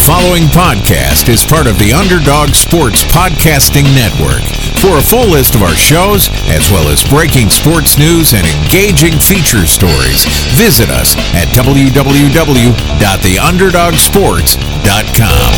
following podcast is part of the Underdog Sports Podcasting Network. For a full list of our shows, as well as breaking sports news and engaging feature stories, visit us at www.theunderdogsports.com.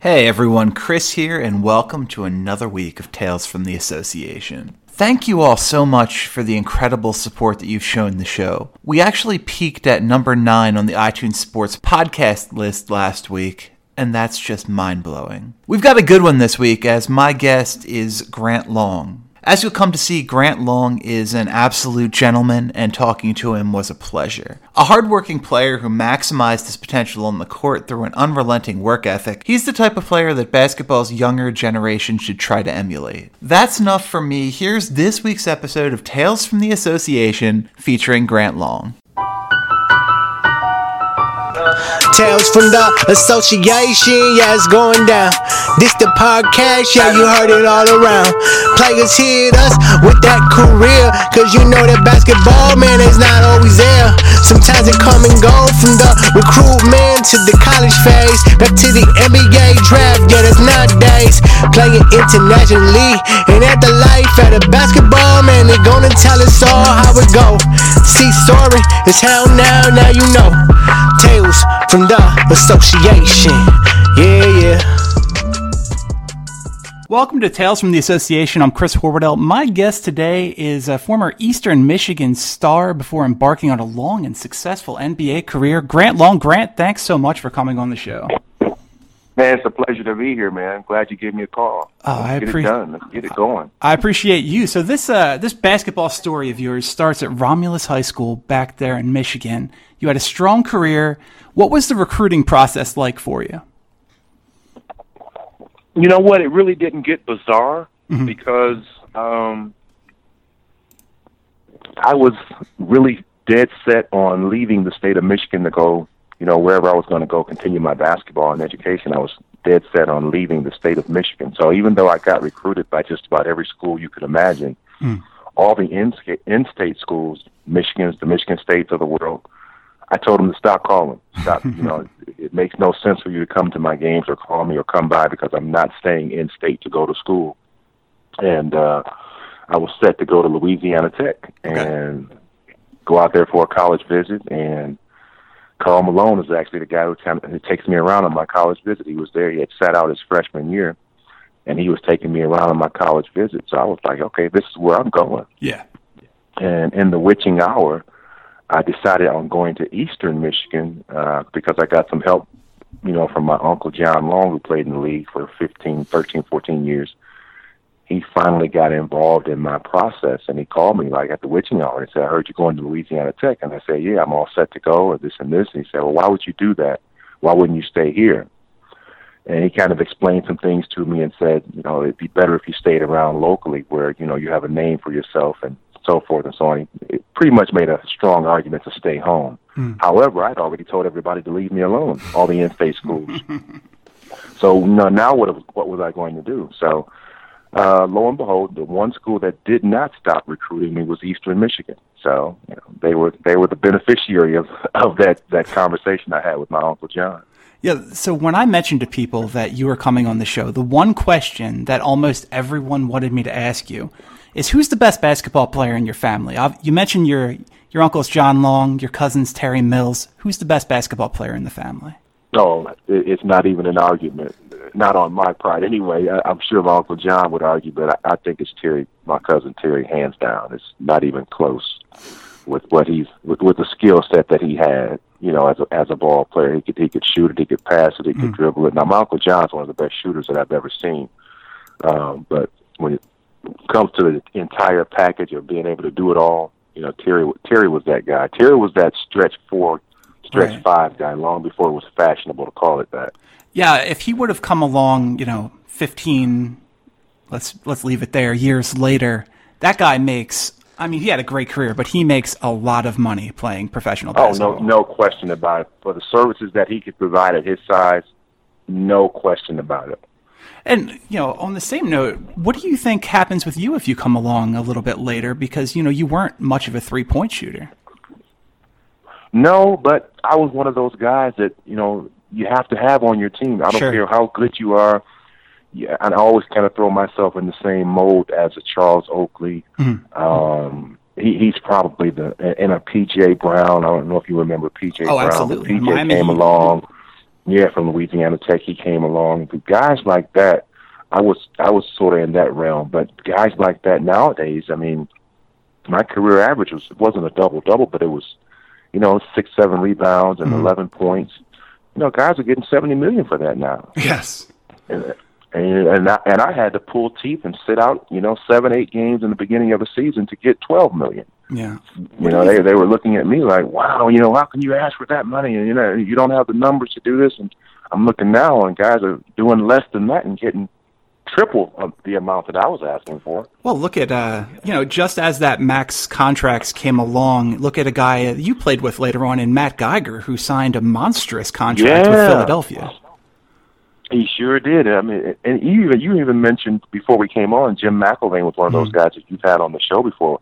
Hey everyone, Chris here, and welcome to another week of Tales from the Association. Thank you all so much for the incredible support that you've shown the show. We actually peaked at number 9 on the iTunes Sports podcast list last week, and that's just mind blowing. We've got a good one this week as my guest is Grant Long. As you'll come to see, Grant Long is an absolute gentleman, and talking to him was a pleasure. A hardworking player who maximized his potential on the court through an unrelenting work ethic, he's the type of player that basketball's younger generation should try to emulate. That's enough for me. Here's this week's episode of Tales from the Association featuring Grant Long. Tales from the association, yeah, it's going down. This the podcast, yeah, you heard it all around. Players hit us with that career, cause you know that basketball, man, is not always there. Sometimes it come and go from the recruitment to the college phase, back to the NBA draft, yeah, that's nowadays. Playing internationally, and at the life at a basketball, man, they gonna tell us all how it go. See, story is how now, now you know. Tales from association. Yeah, yeah. Welcome to Tales from the Association. I'm Chris Horwedel. My guest today is a former Eastern Michigan star before embarking on a long and successful NBA career. Grant Long. Grant, thanks so much for coming on the show. Man, it's a pleasure to be here, man. glad you gave me a call. Oh, Let's I appreciate it done. Let's get it going. I appreciate you. So this uh, this basketball story of yours starts at Romulus High School back there in Michigan. You had a strong career. What was the recruiting process like for you? You know what? It really didn't get bizarre mm-hmm. because um, I was really dead set on leaving the state of Michigan to go, you know, wherever I was going to go continue my basketball and education. I was dead set on leaving the state of Michigan. So even though I got recruited by just about every school you could imagine, mm. all the in-state schools, Michigan's, the Michigan States of the world, I told him to stop calling. Stop. you know, it makes no sense for you to come to my games or call me or come by because I'm not staying in state to go to school. And uh, I was set to go to Louisiana Tech and okay. go out there for a college visit. And Karl Malone is actually the guy who, kind of, who takes me around on my college visit. He was there. He had sat out his freshman year, and he was taking me around on my college visit. So I was like, okay, this is where I'm going. Yeah. And in the witching hour I decided on going to Eastern Michigan uh, because I got some help, you know, from my uncle John Long, who played in the league for 15, 13, 14 years. He finally got involved in my process, and he called me like at the witching hour and said, "I heard you're going to Louisiana Tech," and I said, "Yeah, I'm all set to go, or this and this." And he said, "Well, why would you do that? Why wouldn't you stay here?" And he kind of explained some things to me and said, you know, it'd be better if you stayed around locally, where you know you have a name for yourself and so forth and so on. He pretty much made a strong argument to stay home. Hmm. However, I'd already told everybody to leave me alone, all the in-state schools. so you know, now what what was I going to do? So uh, lo and behold, the one school that did not stop recruiting me was Eastern Michigan. So you know, they were they were the beneficiary of of that that conversation I had with my uncle John. Yeah. So when I mentioned to people that you were coming on the show, the one question that almost everyone wanted me to ask you is who's the best basketball player in your family? You mentioned your your uncle's John Long, your cousin's Terry Mills. Who's the best basketball player in the family? No, it's not even an argument. Not on my part, anyway. I'm sure my uncle John would argue, but I think it's Terry, my cousin Terry, hands down. It's not even close with what he's with, with the skill set that he had. You know, as a as a ball player, he could he could shoot it, he could pass it, he could mm. dribble it. Now, my uncle John's one of the best shooters that I've ever seen. Um, but when it comes to the entire package of being able to do it all, you know, Terry Terry was that guy. Terry was that stretch four, stretch right. five guy long before it was fashionable to call it that. Yeah, if he would have come along, you know, fifteen, let's let's leave it there. Years later, that guy makes. I mean, he had a great career, but he makes a lot of money playing professional basketball. Oh no, no question about it. For the services that he could provide at his size, no question about it. And you know, on the same note, what do you think happens with you if you come along a little bit later? Because you know you weren't much of a three point shooter. No, but I was one of those guys that you know you have to have on your team. I don't Sure. care how good you are. Yeah, and I always kind of throw myself in the same mold as a Charles Oakley. Mm-hmm. Um, he, he's probably the and a PJ Brown. I don't know if you remember PJ Oh, Brown. absolutely. PJ Miami came along. Yeah, from Louisiana Tech, he came along. But guys like that, I was I was sort of in that realm. But guys like that nowadays, I mean, my career average was wasn't a double double, but it was, you know, six seven rebounds and Mm-hmm. eleven points. You know, guys are getting seventy million for that now, Yes. and and and I, and I had to pull teeth and sit out, you know, seven eight games in the beginning of the season to get twelve million. Yeah. You know, they they were looking at me like, wow, you know, how can you ask for that money? And you know, you don't have the numbers to do this. And I'm looking now, and guys are doing less than that and getting triple of the amount that I was asking for. Well, look at uh, you know, just as that max contracts came along, look at a guy you played with later on in Matt Geiger, who signed a monstrous contract with Philadelphia. He sure did. I mean, and you even you even mentioned before we came on, Jim McIlvaine was one of those guys that you've had on the show before.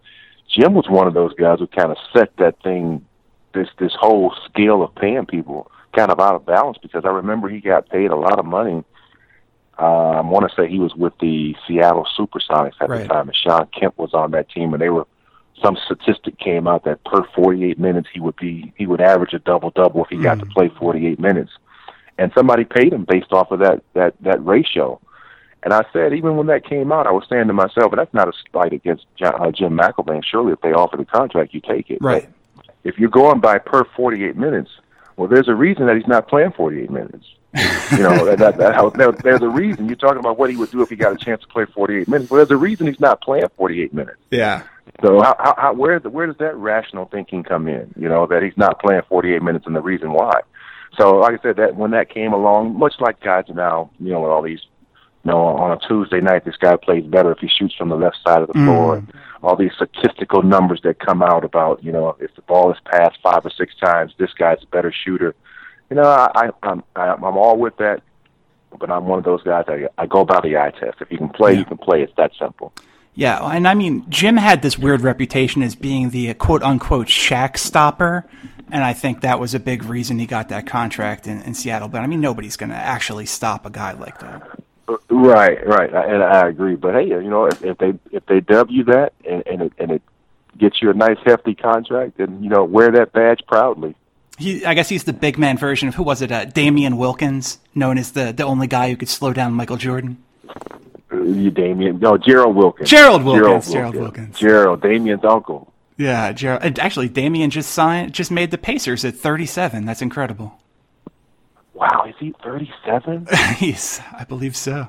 Jim was one of those guys who kind of set that thing, this this whole scale of paying people kind of out of balance because I remember he got paid a lot of money. I want to say he was with the Seattle Supersonics at Right. the time, and Shawn Kemp was on that team, and they were some statistic came out that per 48 minutes he would be he would average a double double if he got to play 48 minutes and somebody paid him based off of that that that ratio. And I said, even when that came out, I was saying to myself, and that's not a slight against John, uh, Jim McIlvaine. Surely, if they offer the contract, you take it. Right. But if you're going by per 48 minutes, well, there's a reason that he's not playing 48 minutes. You know, that, that, that how, there, there's a reason. You're talking about what he would do if he got a chance to play 48 minutes. Well, there's a reason he's not playing 48 minutes. Yeah. So how, how, how where where does that rational thinking come in? You know that he's not playing 48 minutes and the reason why. So like I said, that when that came along, much like guys now, you know, with all these, you know, on a Tuesday night, this guy plays better if he shoots from the left side of the mm. floor. All these statistical numbers that come out about, you know, if the ball is passed five or six times, this guy's a better shooter. You know, I, I I'm I'm I'm all with that, but I'm one of those guys. I I go by the eye test. If you can play, you can play. It's that simple. Yeah, and I mean, Jim had this weird reputation as being the uh, quote unquote Shaq stopper, and I think that was a big reason he got that contract in, in Seattle. But I mean, nobody's going to actually stop a guy like that. Right, right, and I agree. But hey, you know, if, if they if they W that and and it, and it gets you a nice hefty contract, then you know wear that badge proudly. He, I guess he's the big man version of who was it? Uh, Damien Wilkins, known as the the only guy who could slow down Michael Jordan. Uh, You Damien, no Gerald Wilkins. Gerald Wilkins, Gerald Wilkins. Gerald, Damien's uncle. Yeah, Gerald. Actually, Damien just signed, just made the Pacers at 37. That's incredible. Wow, is he thirty-seven? He's, I believe so.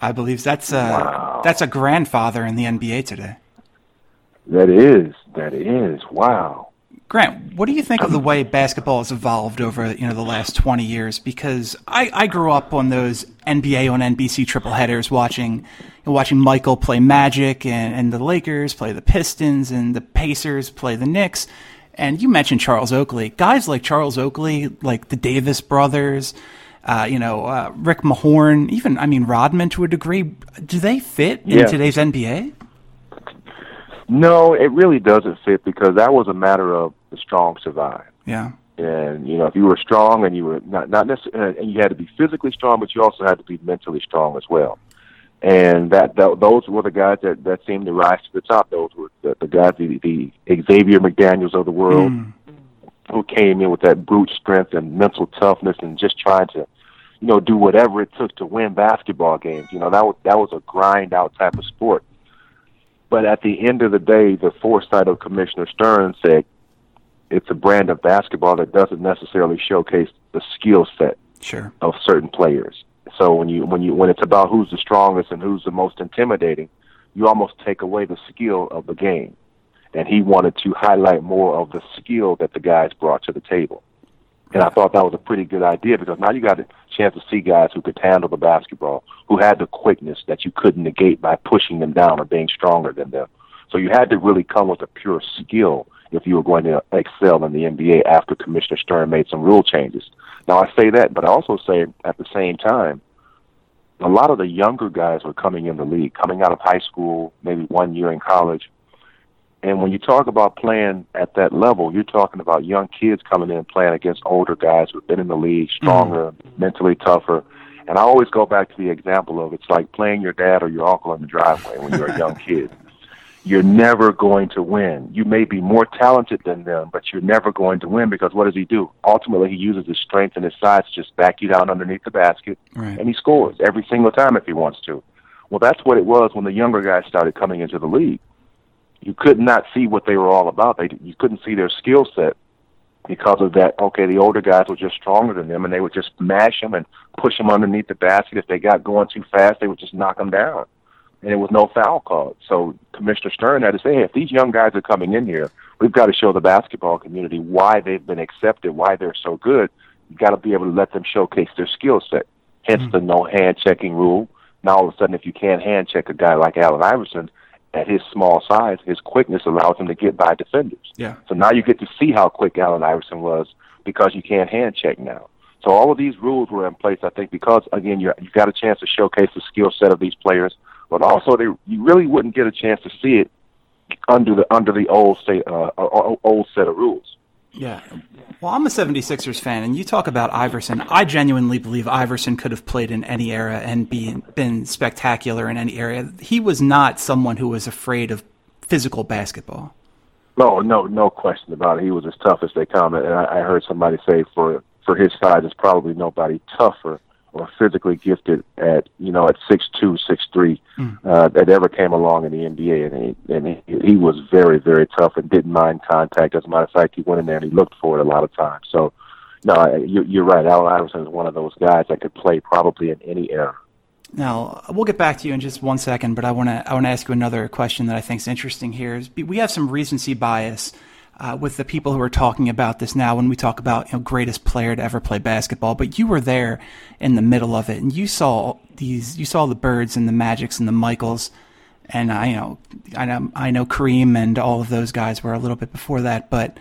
I believe that's a that's a grandfather in the NBA today. that is, that is. Wow. Grant, what do you think of the way basketball has evolved over you know the last twenty years? Because I, I grew up on those NBA on NBC triple headers, watching watching Michael play Magic and, and the Lakers play the Pistons and the Pacers play the Knicks. And you mentioned Charles Oakley, guys like Charles Oakley, like the Davis brothers, uh, you know uh, Rick Mahorn, even I mean Rodman to a degree. Do they fit in Yeah. today's NBA? No, it really doesn't fit because that was a matter of the strong survive. Yeah, and you know if you were strong and you were not not necessarily uh, and you had to be physically strong but you also had to be mentally strong as well. And that, that those were the guys that that seemed to rise to the top. Those were the, the guys the, the Xavier McDaniels of the world hmm. who came in with that brute strength and mental toughness and just trying to you know do whatever it took to win basketball games. You know that was that was a grind out type of sport but at the end of the day the foresight of commissioner stern said it's a brand of basketball that doesn't necessarily showcase the skill set sure. of certain players. So when you when you when it's about who's the strongest and who's the most intimidating, you almost take away the skill of the game. And he wanted to highlight more of the skill that the guys brought to the table. And I thought that was a pretty good idea because now you got chance to see guys who could handle the basketball, who had the quickness that you couldn't negate by pushing them down or being stronger than them. So you had to really come with a pure skill if you were going to excel in the NBA after Commissioner Stern made some rule changes. Now I say that, but I also say at the same time, a lot of the younger guys were coming in the league, coming out of high school, maybe one year in college. And when you talk about playing at that level, you're talking about young kids coming in playing against older guys who've been in the league, stronger, mm-hmm. mentally tougher. And I always go back to the example of it's like playing your dad or your uncle in the driveway when you're a young kid. You're never going to win. You may be more talented than them, but you're never going to win because what does he do? Ultimately, he uses his strength and his size to just back you down underneath the basket, right. and he scores every single time if he wants to. Well, that's what it was when the younger guys started coming into the league. You could not see what they were all about. They you couldn't see their skill set because of that. Okay, the older guys were just stronger than them, and they would just mash them and push them underneath the basket. If they got going too fast, they would just knock them down, and it was no foul called. So Commissioner Stern had to say, hey, if these young guys are coming in here, we've got to show the basketball community why they've been accepted, why they're so good. You got to be able to let them showcase their skill set. Hence mm-hmm. the no hand checking rule. Now all of a sudden, if you can't hand check a guy like Allen Iverson, at his small size, his quickness allows him to get by defenders. Yeah. So now you get to see how quick Allen Iverson was because you can't hand check now. So all of these rules were in place, I think, because again, you you got a chance to showcase the skill set of these players, but also they you really wouldn't get a chance to see it under the under the old state uh, old set of rules. Yeah. Well, I'm a 76ers fan, and you talk about Iverson. I genuinely believe Iverson could have played in any era and be, been spectacular in any area. He was not someone who was afraid of physical basketball. No, no, no question about it. He was as tough as they come, and I, I heard somebody say for for his size, there's probably nobody tougher or physically gifted at you know at six two, six three mm. uh, that ever came along in the NBA, and he and he, he was very very tough and didn't mind contact. As a matter of fact, he went in there and he looked for it a lot of times. So, no, you, you're right. Allen Iverson is one of those guys that could play probably in any era. Now we'll get back to you in just one second, but I want to I want to ask you another question that I think is interesting here. Is we have some recency bias uh, with the people who are talking about this now when we talk about you know greatest player to ever play basketball. But you were there in the middle of it, and you saw these. You saw the Birds and the Magics and the Michaels, and I you know I know I know Kareem and all of those guys were a little bit before that. But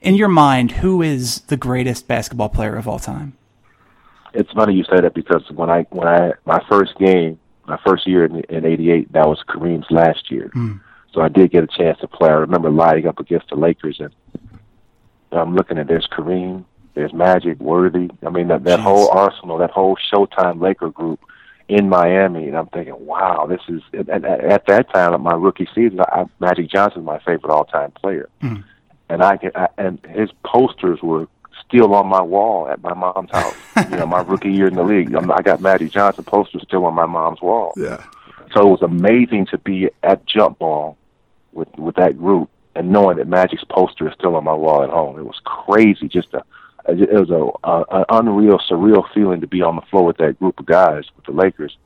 in your mind, who is the greatest basketball player of all time? It's funny you say that because when I when I my first game, my first year in, in '88, that was Kareem's last year. Mm so I did get a chance to play. I remember lighting up against the Lakers, and I'm looking at there's Kareem, there's Magic, Worthy. I mean that that Jeez. whole arsenal, that whole Showtime Laker group in Miami, and I'm thinking, wow, this is. At, at, at that time, at my rookie season, I, Magic Johnson's my favorite all-time player, mm. and I, I and his posters were still on my wall at my mom's house. you know, my rookie year in the league, I'm, I got Magic Johnson posters still on my mom's wall. Yeah. So it was amazing to be at jump ball with with that group and knowing that Magic's poster is still on my wall at home. It was crazy, just a it was a, a an unreal, surreal feeling to be on the floor with that group of guys with the Lakers,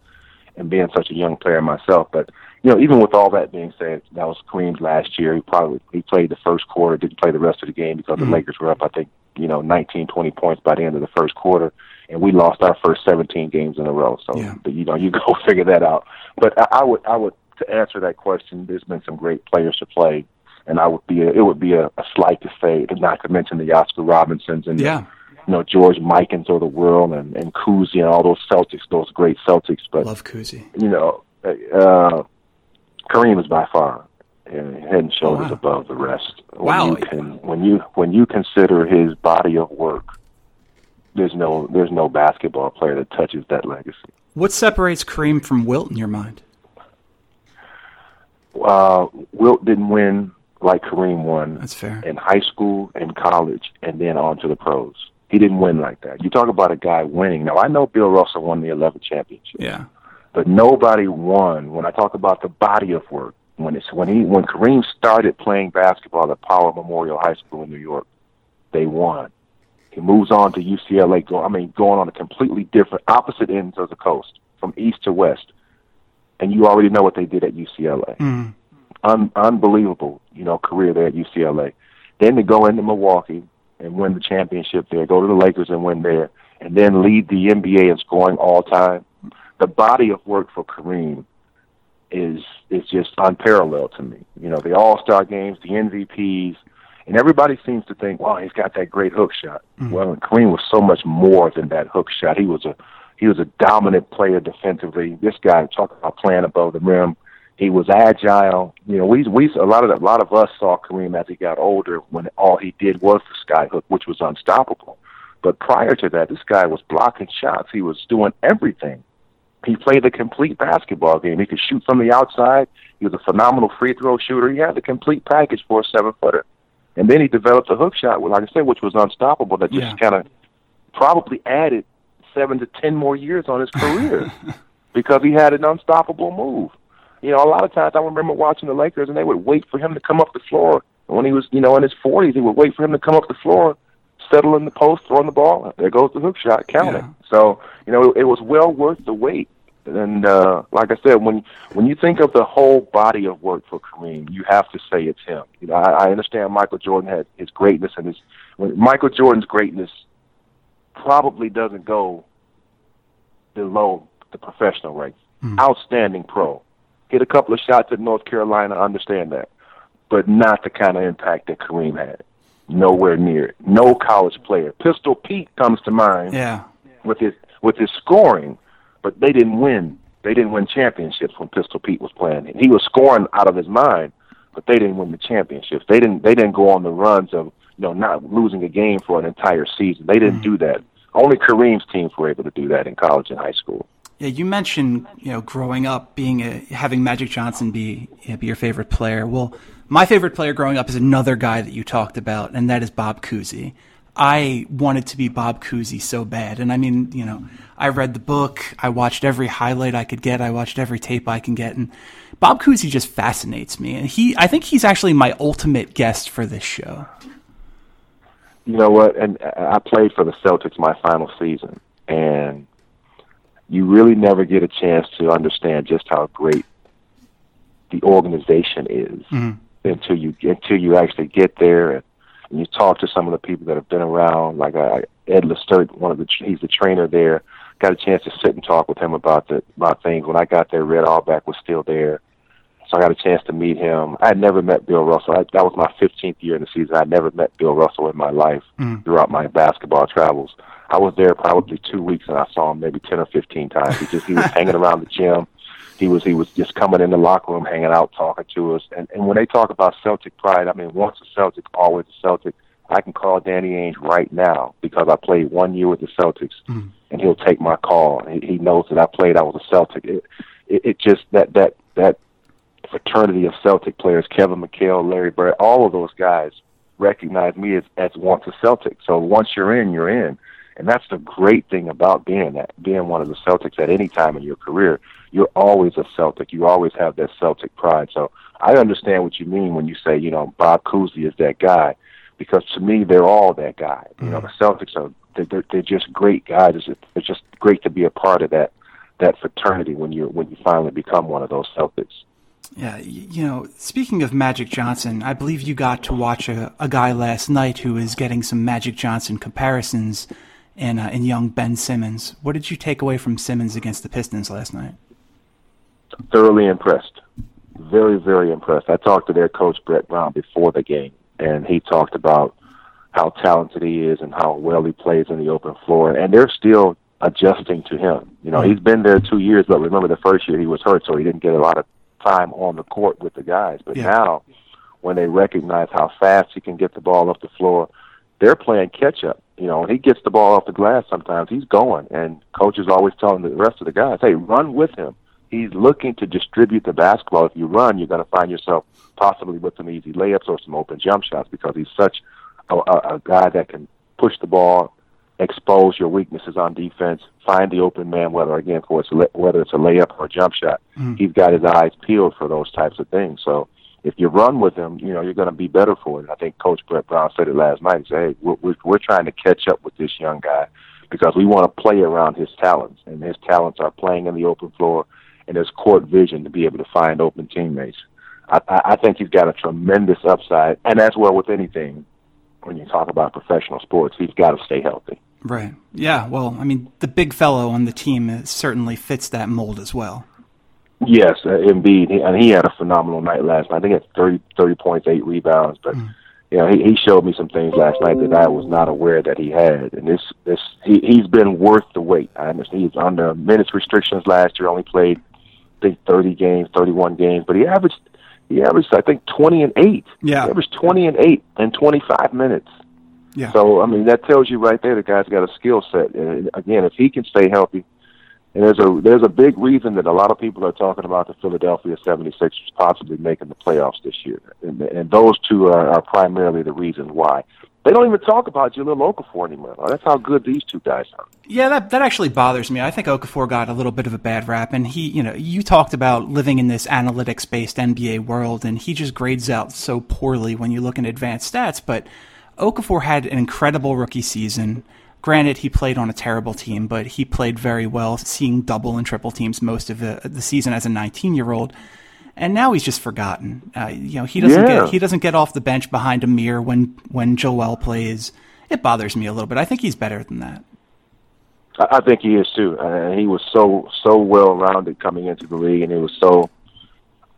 and being such a young player myself. But you know, even with all that being said, that was Kareem's last year. He probably he played the first quarter, didn't play the rest of the game because mm-hmm. the Lakers were up, I think, you know, 19, 20 points by the end of the first quarter, and we lost our first 17 games in a row. So, yeah. you know, you go figure that out. But I, I would I would to answer that question, there's been some great players to play, and I would be a, it would be a, a slight to say, not to mention the Oscar Robinsons and yeah. The, you know George Mikan's of the world and and Cousy and all those Celtics, those great Celtics. But love Cousy. You know, uh, Kareem is by far head and shoulders oh, wow. above the rest. When wow. You can, when you when you consider his body of work, there's no there's no basketball player that touches that legacy. What separates Kareem from Wilt in your mind? Uh, Wilt didn't win like Kareem won. That's fair. In high school and college, and then on to the pros. He didn't win like that. You talk about a guy winning. Now I know Bill Russell won the 11th championship. Yeah. But nobody won. When I talk about the body of work, when it's when he when Kareem started playing basketball at Power Memorial High School in New York, they won. He moves on to UCLA. Go, I mean, going on a completely different, opposite ends of the coast, from east to west and you already know what they did at UCLA. Mm. Un- unbelievable, you know, career there at UCLA. Then to go into Milwaukee and win the championship there, go to the Lakers and win there, and then lead the NBA in scoring all time. The body of work for Kareem is is just unparalleled to me. You know, the All Star games, the MVPs, and everybody seems to think, "Wow, he's got that great hook shot." Mm-hmm. Well, Kareem was so much more than that hook shot. He was a He was a dominant player defensively. This guy talk about playing above the rim. He was agile. You know, we we a lot of a lot of us saw Kareem as he got older when all he did was the skyhook, which was unstoppable. But prior to that, this guy was blocking shots. He was doing everything. He played the complete basketball game. He could shoot from the outside. He was a phenomenal free throw shooter. He had the complete package for a seven footer. And then he developed a hook shot, like I said, which was unstoppable. That just yeah. kind of probably added seven to ten more years on his career because he had an unstoppable move. You know, a lot of times I remember watching the Lakers, and they would wait for him to come up the floor. And when he was, you know, in his 40s, they would wait for him to come up the floor, settle in the post, throwing the ball. There goes the hook shot, count yeah. it. So, you know, it, it was well worth the wait. And uh, like I said, when when you think of the whole body of work for Kareem, you have to say it's him. You know, I, I understand Michael Jordan had his greatness and his when Michael Jordan's greatness probably doesn't go below the professional ranks. Mm. Outstanding pro. Hit a couple of shots at North Carolina, I understand that. But not the kind of impact that Kareem had. Nowhere near it. No college player. Pistol Pete comes to mind. Yeah. With his with his scoring, but they didn't win. They didn't win championships when Pistol Pete was playing. He was scoring out of his mind, but they didn't win the championships. They didn't they didn't go on the runs of you know not losing a game for an entire season. They didn't mm. do that. Only Kareem's teams were able to do that in college and high school. Yeah, you mentioned you know growing up being a, having Magic Johnson be you know, be your favorite player. Well, my favorite player growing up is another guy that you talked about, and that is Bob Cousy. I wanted to be Bob Cousy so bad, and I mean, you know, I read the book, I watched every highlight I could get, I watched every tape I can get, and Bob Cousy just fascinates me. And he, I think he's actually my ultimate guest for this show you know what? And I played for the Celtics my final season, and you really never get a chance to understand just how great the organization is mm-hmm. until you until you actually get there and, and you talk to some of the people that have been around. Like uh, Ed Lacerte, one of the he's the trainer there. Got a chance to sit and talk with him about the about things. When I got there, Red Auerbach was still there so I got a chance to meet him. I had never met Bill Russell. I, that was my 15th year in the season. I never met Bill Russell in my life mm. throughout my basketball travels. I was there probably two weeks, and I saw him maybe 10 or 15 times. He just he was hanging around the gym. He was he was just coming in the locker room, hanging out, talking to us. And and when they talk about Celtic pride, I mean, once a Celtic, always a Celtic. I can call Danny Ainge right now because I played one year with the Celtics, mm. and he'll take my call. He, he knows that I played. I was a Celtic. It, it, it just that that that fraternity of Celtic players, Kevin McHale, Larry Bird, all of those guys recognize me as, as once a Celtic. So once you're in, you're in. And that's the great thing about being that, being one of the Celtics at any time in your career. You're always a Celtic. You always have that Celtic pride. So I understand what you mean when you say, you know, Bob Cousy is that guy, because to me, they're all that guy. You know, the Celtics are they're, they're just great guys. It's, it's just great to be a part of that that fraternity when you when you finally become one of those Celtics. Yeah, you know, speaking of Magic Johnson, I believe you got to watch a, a guy last night who is getting some Magic Johnson comparisons in uh, in young Ben Simmons. What did you take away from Simmons against the Pistons last night? Thoroughly impressed. Very, very impressed. I talked to their coach Brett Brown before the game, and he talked about how talented he is and how well he plays in the open floor, and they're still adjusting to him. You know, mm-hmm. he's been there two years, but remember the first year he was hurt, so he didn't get a lot of time on the court with the guys. But yeah. now, when they recognize how fast he can get the ball up the floor, they're playing catch up. You know, he gets the ball off the glass, sometimes he's going, and coach is always telling the rest of the guys, "Hey, run with him." He's looking to distribute the basketball. If you run, you're going to find yourself possibly with some easy layups or some open jump shots because he's such a, a, a guy that can push the ball expose your weaknesses on defense, find the open man, whether again for it's whether it's a layup or a jump shot. Mm. He's got his eyes peeled for those types of things. So if you run with him, you know you're going to be better for it. I think Coach Brett Brown said it last night. He said, "Hey, we're, we're trying to catch up with this young guy because we want to play around his talents, and his talents are playing in the open floor and his court vision to be able to find open teammates." I, I think he's got a tremendous upside, and as well with anything, when you talk about professional sports, he's got to stay healthy. Right. Yeah. Well, I mean, the big fellow on the team certainly fits that mold as well. Yes, uh, Embiid, he, and he had a phenomenal night last night. I think it's 30, 30 points, eight rebounds, but mm. you know, he, he showed me some things last night that I was not aware that he had, and this this he he's been worth the wait. I understand he's under minutes restrictions last year, only played I think thirty games, thirty one games, but he averaged he averaged I think twenty and eight. Yeah, he averaged twenty and eight in twenty five minutes. Yeah. So I mean that tells you right there the guy's got a skill set. And again, if he can stay healthy, and there's a there's a big reason that a lot of people are talking about the Philadelphia 76ers possibly making the playoffs this year, and, and those two are, are primarily the reason why. They don't even talk about Jahlil Okafor anymore. That's how good these two guys are. Yeah, that that actually bothers me. I think Okafor got a little bit of a bad rap, and he, you know, you talked about living in this analytics-based NBA world, and he just grades out so poorly when you look at advanced stats. But Okafor had an incredible rookie season. Granted, he played on a terrible team, but he played very well, seeing double and triple teams most of the, the season as a 19 year old. And now he's just forgotten. Uh, you know, he doesn't yeah. get he doesn't get off the bench behind Amir when when Joel plays. It bothers me a little bit. I think he's better than that. I think he is too. Uh, he was so so well rounded coming into the league, and he was so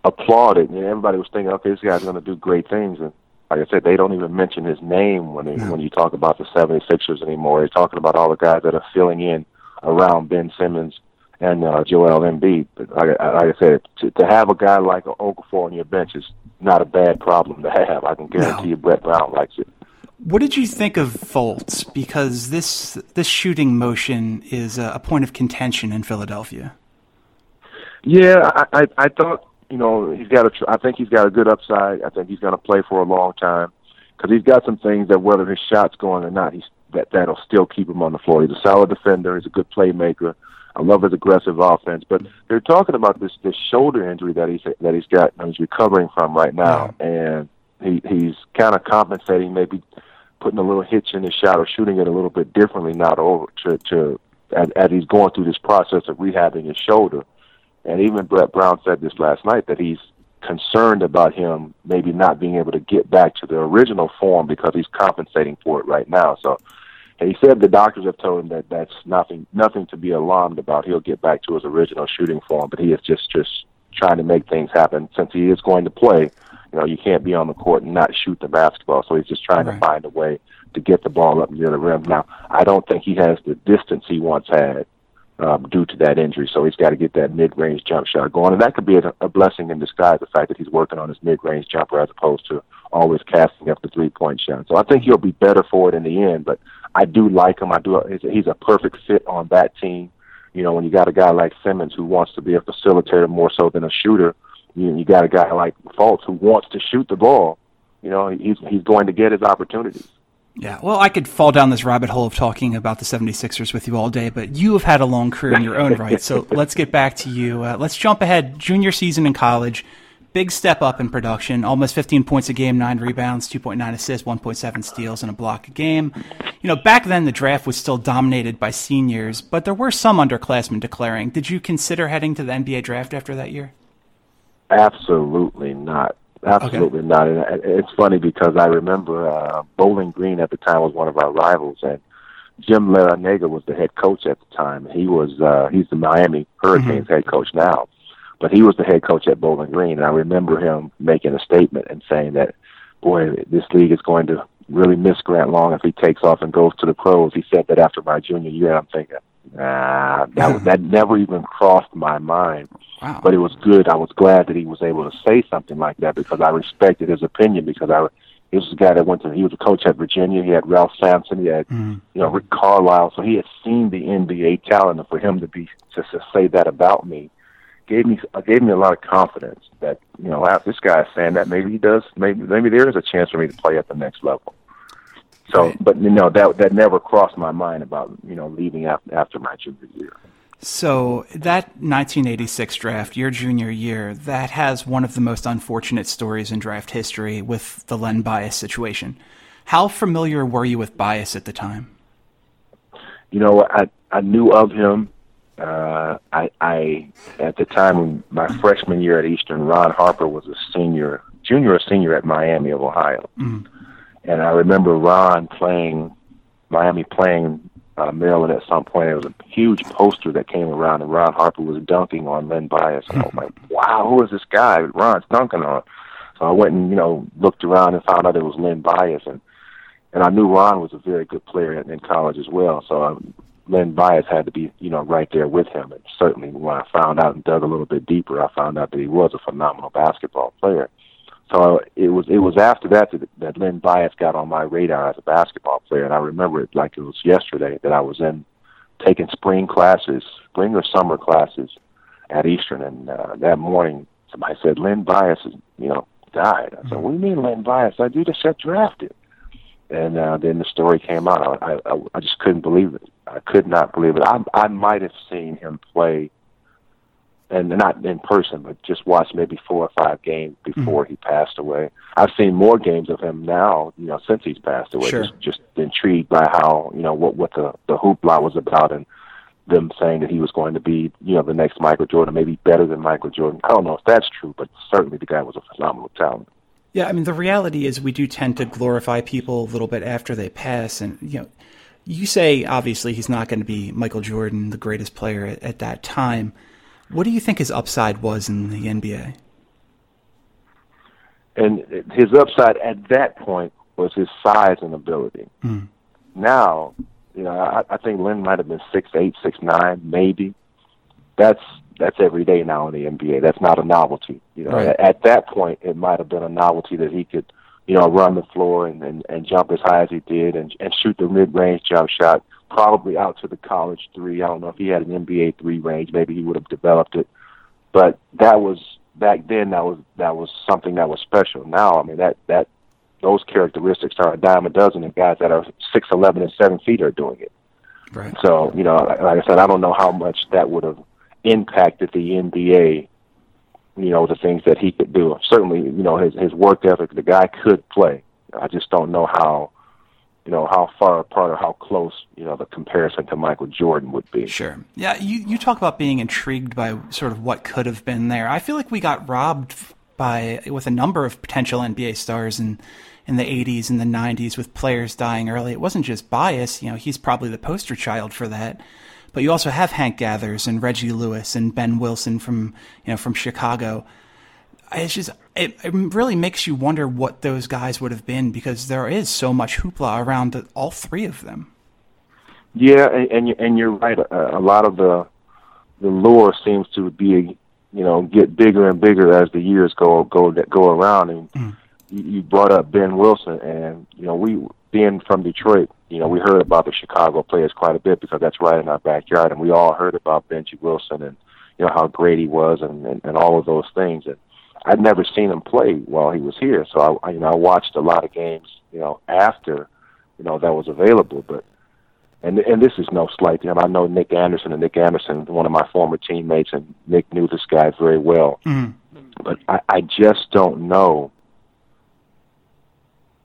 applauded. And everybody was thinking, okay, this guy's going to do great things. And like I said, they don't even mention his name when they, no. when you talk about the 76ers anymore. They're talking about all the guys that are filling in around Ben Simmons and uh, Joel Embiid. But like, like I said, to, to have a guy like Okafor on your bench is not a bad problem to have. I can guarantee no. you Brett Brown likes it. What did you think of Fultz? Because this this shooting motion is a, a point of contention in Philadelphia. Yeah, I, I, I thought you know, he's got a. I think he's got a good upside. I think he's going to play for a long time because he's got some things that whether his shot's going or not, he's that that'll still keep him on the floor. He's a solid defender. He's a good playmaker. I love his aggressive offense. But they're talking about this this shoulder injury that he's that he's got and he's recovering from right now, and he he's kind of compensating, maybe putting a little hitch in his shot or shooting it a little bit differently now to over to to as, as he's going through this process of rehabbing his shoulder. And even Brett Brown said this last night that he's concerned about him maybe not being able to get back to the original form because he's compensating for it right now. So he said the doctors have told him that that's nothing nothing to be alarmed about. He'll get back to his original shooting form, but he is just just trying to make things happen since he is going to play. You know, you can't be on the court and not shoot the basketball. So he's just trying right. to find a way to get the ball up near the rim. Now, I don't think he has the distance he once had um, due to that injury. So he's got to get that mid-range jump shot going, and that could be a, a blessing in disguise. The fact that he's working on his mid-range jumper as opposed to always casting up the three-point shot. So I think he'll be better for it in the end. But I do like him. I do. He's a perfect fit on that team. You know, when you got a guy like Simmons who wants to be a facilitator more so than a shooter, you, you got a guy like Fultz who wants to shoot the ball. You know, he's he's going to get his opportunities. Yeah, well, I could fall down this rabbit hole of talking about the 76ers with you all day, but you have had a long career in your own right. So let's get back to you. Uh, let's jump ahead. Junior season in college, big step up in production, almost 15 points a game, 9 rebounds, 2.9 assists, 1.7 steals, and a block a game. You know, back then the draft was still dominated by seniors, but there were some underclassmen declaring. Did you consider heading to the NBA draft after that year? Absolutely not. Absolutely okay. not. And it's funny because I remember uh, Bowling Green at the time was one of our rivals, and Jim Larrañaga was the head coach at the time. He was uh, he's the Miami Hurricanes mm-hmm. head coach now, but he was the head coach at Bowling Green. And I remember him making a statement and saying that, boy, this league is going to really miss Grant Long if he takes off and goes to the pros. He said that after my junior year. I'm thinking, nah, that that never even crossed my mind. Wow. But it was good. I was glad that he was able to say something like that because I respected his opinion because I he was a guy that went to he was a coach at Virginia. He had Ralph Sampson, he had mm. you know Rick Carlisle, so he had seen the NBA talent. And for him to be just to say that about me gave me uh, gave me a lot of confidence that you know this guy is saying that maybe he does maybe maybe there is a chance for me to play at the next level. So, but you know that that never crossed my mind about you know leaving after, after my junior year. So that 1986 draft, your junior year, that has one of the most unfortunate stories in draft history with the Len Bias situation. How familiar were you with Bias at the time? You know, I I knew of him. Uh, I, I at the time my freshman year at Eastern, Ron Harper was a senior, junior or senior at Miami of Ohio, mm. And I remember Ron playing Miami playing uh, Maryland at some point. There was a huge poster that came around, and Ron Harper was dunking on Len Bias. And I was like, wow, who is this guy Ron's dunking on? So I went and you know looked around and found out it was Len Bias, and and I knew Ron was a very good player in, in college as well. So um, Len Bias had to be you know right there with him. And certainly when I found out and dug a little bit deeper, I found out that he was a phenomenal basketball player. So it was it was after that that, that Len Bias got on my radar as a basketball player, and I remember it like it was yesterday that I was in taking spring classes, spring or summer classes at Eastern, and uh, that morning somebody said Len Bias, is, you know, died. I said, "What do you mean Len Bias? I do just got drafted." And uh, then the story came out. I, I I just couldn't believe it. I could not believe it. I I might have seen him play and not in person, but just watched maybe four or five games before mm-hmm. he passed away. I've seen more games of him now, you know, since he's passed away. Sure. Just, just intrigued by how, you know, what what the the hoopla was about, and them saying that he was going to be, you know, the next Michael Jordan, maybe better than Michael Jordan. I don't know if that's true, but certainly the guy was a phenomenal talent. Yeah, I mean, the reality is we do tend to glorify people a little bit after they pass, and you know, you say obviously he's not going to be Michael Jordan, the greatest player at, at that time. What do you think his upside was in the NBA? And his upside at that point was his size and ability. Mm. Now, you know, I, I think Lynn might have been six eight, six nine, maybe. That's that's every day now in the NBA. That's not a novelty. You know, right. at, at that point, it might have been a novelty that he could, you know, run the floor and and, and jump as high as he did and and shoot the mid range jump shot probably out to the college three. I don't know if he had an NBA three range. Maybe he would have developed it, but that was back then. That was that was something that was special. Now, I mean that that those characteristics are a dime a dozen, and guys that are six eleven and seven feet are doing it. Right. So you know, like I said, I don't know how much that would have impacted the NBA. You know, the things that he could do. Certainly, you know, his his work ethic. The guy could play. I just don't know how you know how far apart or how close you know the comparison to Michael Jordan would be. Sure. Yeah, you you talk about being intrigued by sort of what could have been there. I feel like we got robbed by with a number of potential NBA stars in in the 80s and the 90s with players dying early. It wasn't just Bias, you know, he's probably the poster child for that. But you also have Hank Gathers and Reggie Lewis and Ben Wilson from, you know, from Chicago it's just it, it, really makes you wonder what those guys would have been because there is so much hoopla around the, all three of them. Yeah, and and, you, and you're right. A, a lot of the the lore seems to be you know get bigger and bigger as the years go go go around. And mm. you, you brought up Ben Wilson, and you know we being from Detroit, you know we heard about the Chicago players quite a bit because that's right in our backyard, and we all heard about Benji Wilson and you know how great he was and and, and all of those things and I'd never seen him play while he was here, so I, you know, I watched a lot of games, you know, after, you know, that was available. But and and this is no slight to him. I know Nick Anderson and Nick Anderson, one of my former teammates, and Nick knew this guy very well. Mm-hmm. But I, I just don't know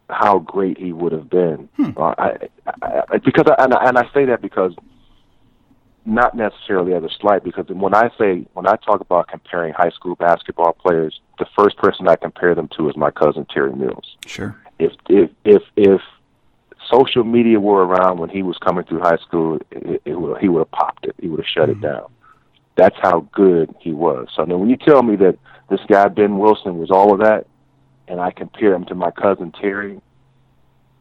how great he would have been. Hmm. Uh, I, I, I, because I, and, I, and I say that because not necessarily as a slight because when I say when I talk about comparing high school basketball players, the first person I compare them to is my cousin Terry Mills. Sure. If if if if social media were around when he was coming through high school, it, it would, he would have popped it. He would have shut mm-hmm. it down. That's how good he was. So now when you tell me that this guy Ben Wilson was all of that, and I compare him to my cousin Terry,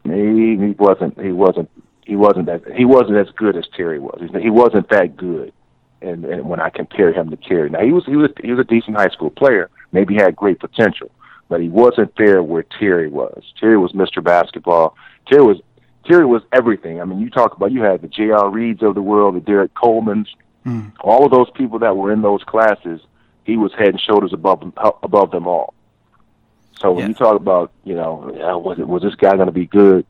maybe he wasn't he wasn't he wasn't that he wasn't as good as Terry was. He wasn't that good. And, and when I compare him to Terry, now he was he was he was a decent high school player. Maybe had great potential, but he wasn't there where Terry was. Terry was Mr. Basketball. Terry was Terry was everything. I mean, you talk about you had the J.R. Reids of the world, the Derrick Coleman's, mm. all of those people that were in those classes. He was head and shoulders above above them all. So when yeah. you talk about, you know, was it was this guy going to be good?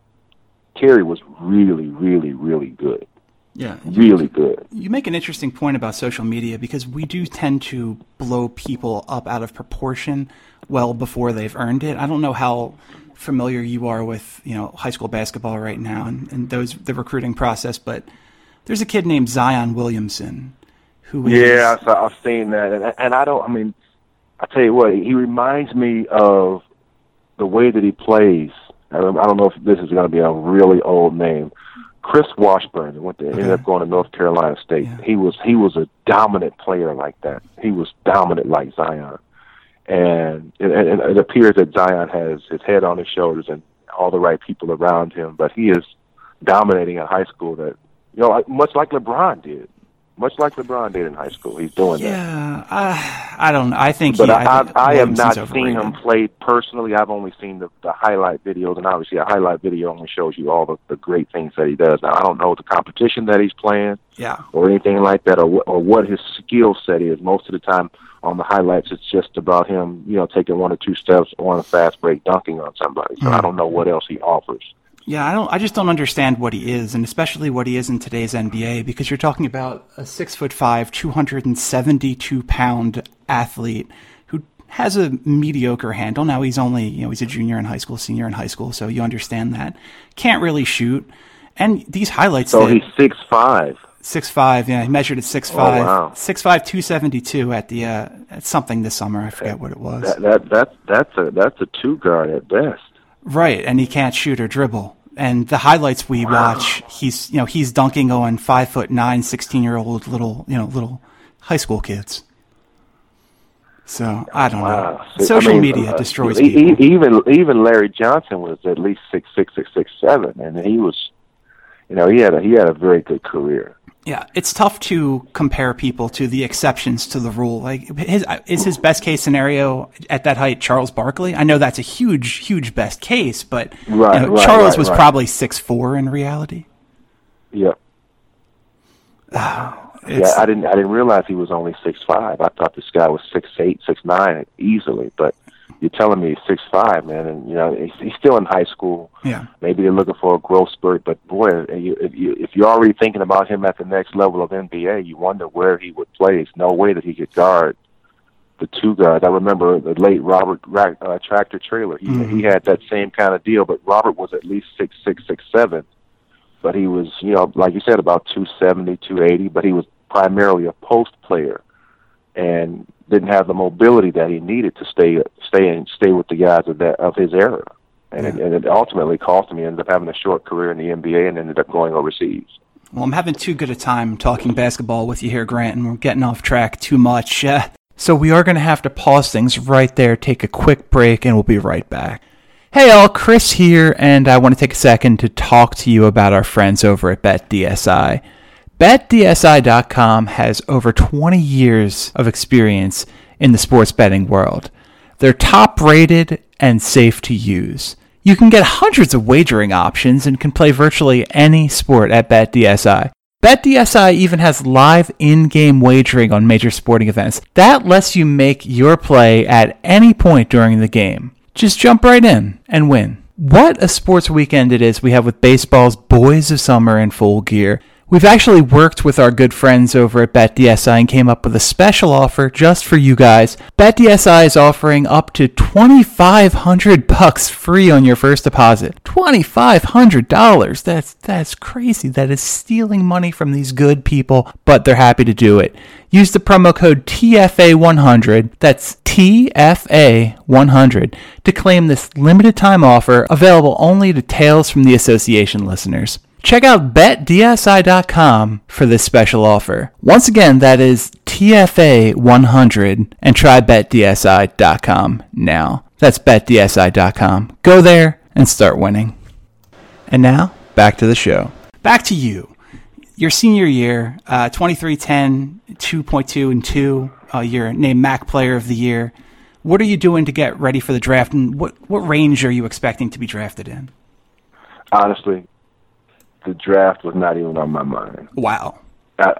Terry was really, really, really good. Yeah. Really good. You make an interesting point about social media because we do tend to blow people up out of proportion well before they've earned it. I don't know how familiar you are with, you know, high school basketball right now and, and those the recruiting process, but there's a kid named Zion Williamson who is Yeah, I've seen that. And, and I don't I mean I tell you what, he reminds me of the way that he plays I don't know if this is going to be a really old name. Chris Washburn went to okay. ended up going to North Carolina State. Yeah. He was he was a dominant player like that. He was dominant like Zion. and it, and it appears that Zion has his head on his shoulders and all the right people around him, but he is dominating a high school that you know much like LeBron did much like LeBron did in high school. He's doing yeah, that. Yeah, I don't. I think. But he, I, I, I, I have not seen him play personally. I've only seen the, the highlight videos, and obviously, a highlight video only shows you all the, the great things that he does. Now, I don't know the competition that he's playing, yeah, or anything like that, or or what his skill set is. Most of the time, on the highlights, it's just about him, you know, taking one or two steps on a fast break, dunking on somebody. So mm. I don't know what else he offers. Yeah, I don't. I just don't understand what he is, and especially what he is in today's NBA, because you're talking about a six foot five, two hundred and seventy two pound athlete who has a mediocre handle. Now he's only, you know, he's a junior in high school, senior in high school, so you understand that. Can't really shoot, and these highlights. So he's six five. Six five, yeah. He measured at six five. Oh, wow. Six five, two seventy two at the uh, at something this summer. I forget what it was. That, that that that's a that's a two guard at best. Right, and he can't shoot or dribble. And the highlights we wow. watch, he's you know he's dunking on five foot nine, 16 year old little you know little high school kids. So I don't wow. know. Social I mean, media uh, destroys people. Even even Larry Johnson was at least six six six six seven, and he was, you know, he had a he had a very good career. Yeah, it's tough to compare people to the exceptions to the rule. Like, his, is his best case scenario at that height Charles Barkley? I know that's a huge, huge best case, but right, you know, right, Charles right, was probably six four in reality. Yeah. yeah, I didn't. I didn't realize he was only six five. I thought this guy was six eight, six nine easily, but you're telling me he's six five, man, and you know he's, still in high school. Yeah. Maybe they're looking for a growth spurt, but boy, if you if you're already thinking about him at the next level of NBA, you wonder where he would play. There's no way that he could guard the two guards. I remember the late Robert uh, Tractor Traylor. He mm-hmm. he had that same kind of deal, but Robert was at least six six six seven, but he was you know like you said about two seventy two eighty, but he was primarily a post player, and didn't have the mobility that he needed to stay stay and stay with the guys of that of his era, and, yeah. it, and it ultimately cost him. He ended up having a short career in the NBA and ended up going overseas. Well, I'm having too good a time talking basketball with you here, Grant, and we're getting off track too much. Uh, so we are going to have to pause things right there, take a quick break, and we'll be right back. Hey all, Chris here, and I want to take a second to talk to you about our friends over at BetDSI. BetDSI.com has over 20 years of experience in the sports betting world. They're top rated and safe to use. You can get hundreds of wagering options and can play virtually any sport at BetDSI. BetDSI even has live in game wagering on major sporting events. That lets you make your play at any point during the game. Just jump right in and win. What a sports weekend it is we have with baseball's Boys of Summer in full gear. We've actually worked with our good friends over at BetDSI and came up with a special offer just for you guys. BetDSI is offering up to 2500 bucks free on your first deposit. $2500. That's that's crazy. That is stealing money from these good people, but they're happy to do it. Use the promo code TFA100. That's TFA100 to claim this limited time offer available only to Tales from the Association listeners. Check out betdsi.com for this special offer. Once again, that is TFA100 and try betdsi.com now. That's betdsi.com. Go there and start winning. And now, back to the show. Back to you. Your senior year, uh, 23 10, 2.2, and 2. Uh, you're named MAC Player of the Year. What are you doing to get ready for the draft, and what, what range are you expecting to be drafted in? Honestly, the draft was not even on my mind. Wow. I,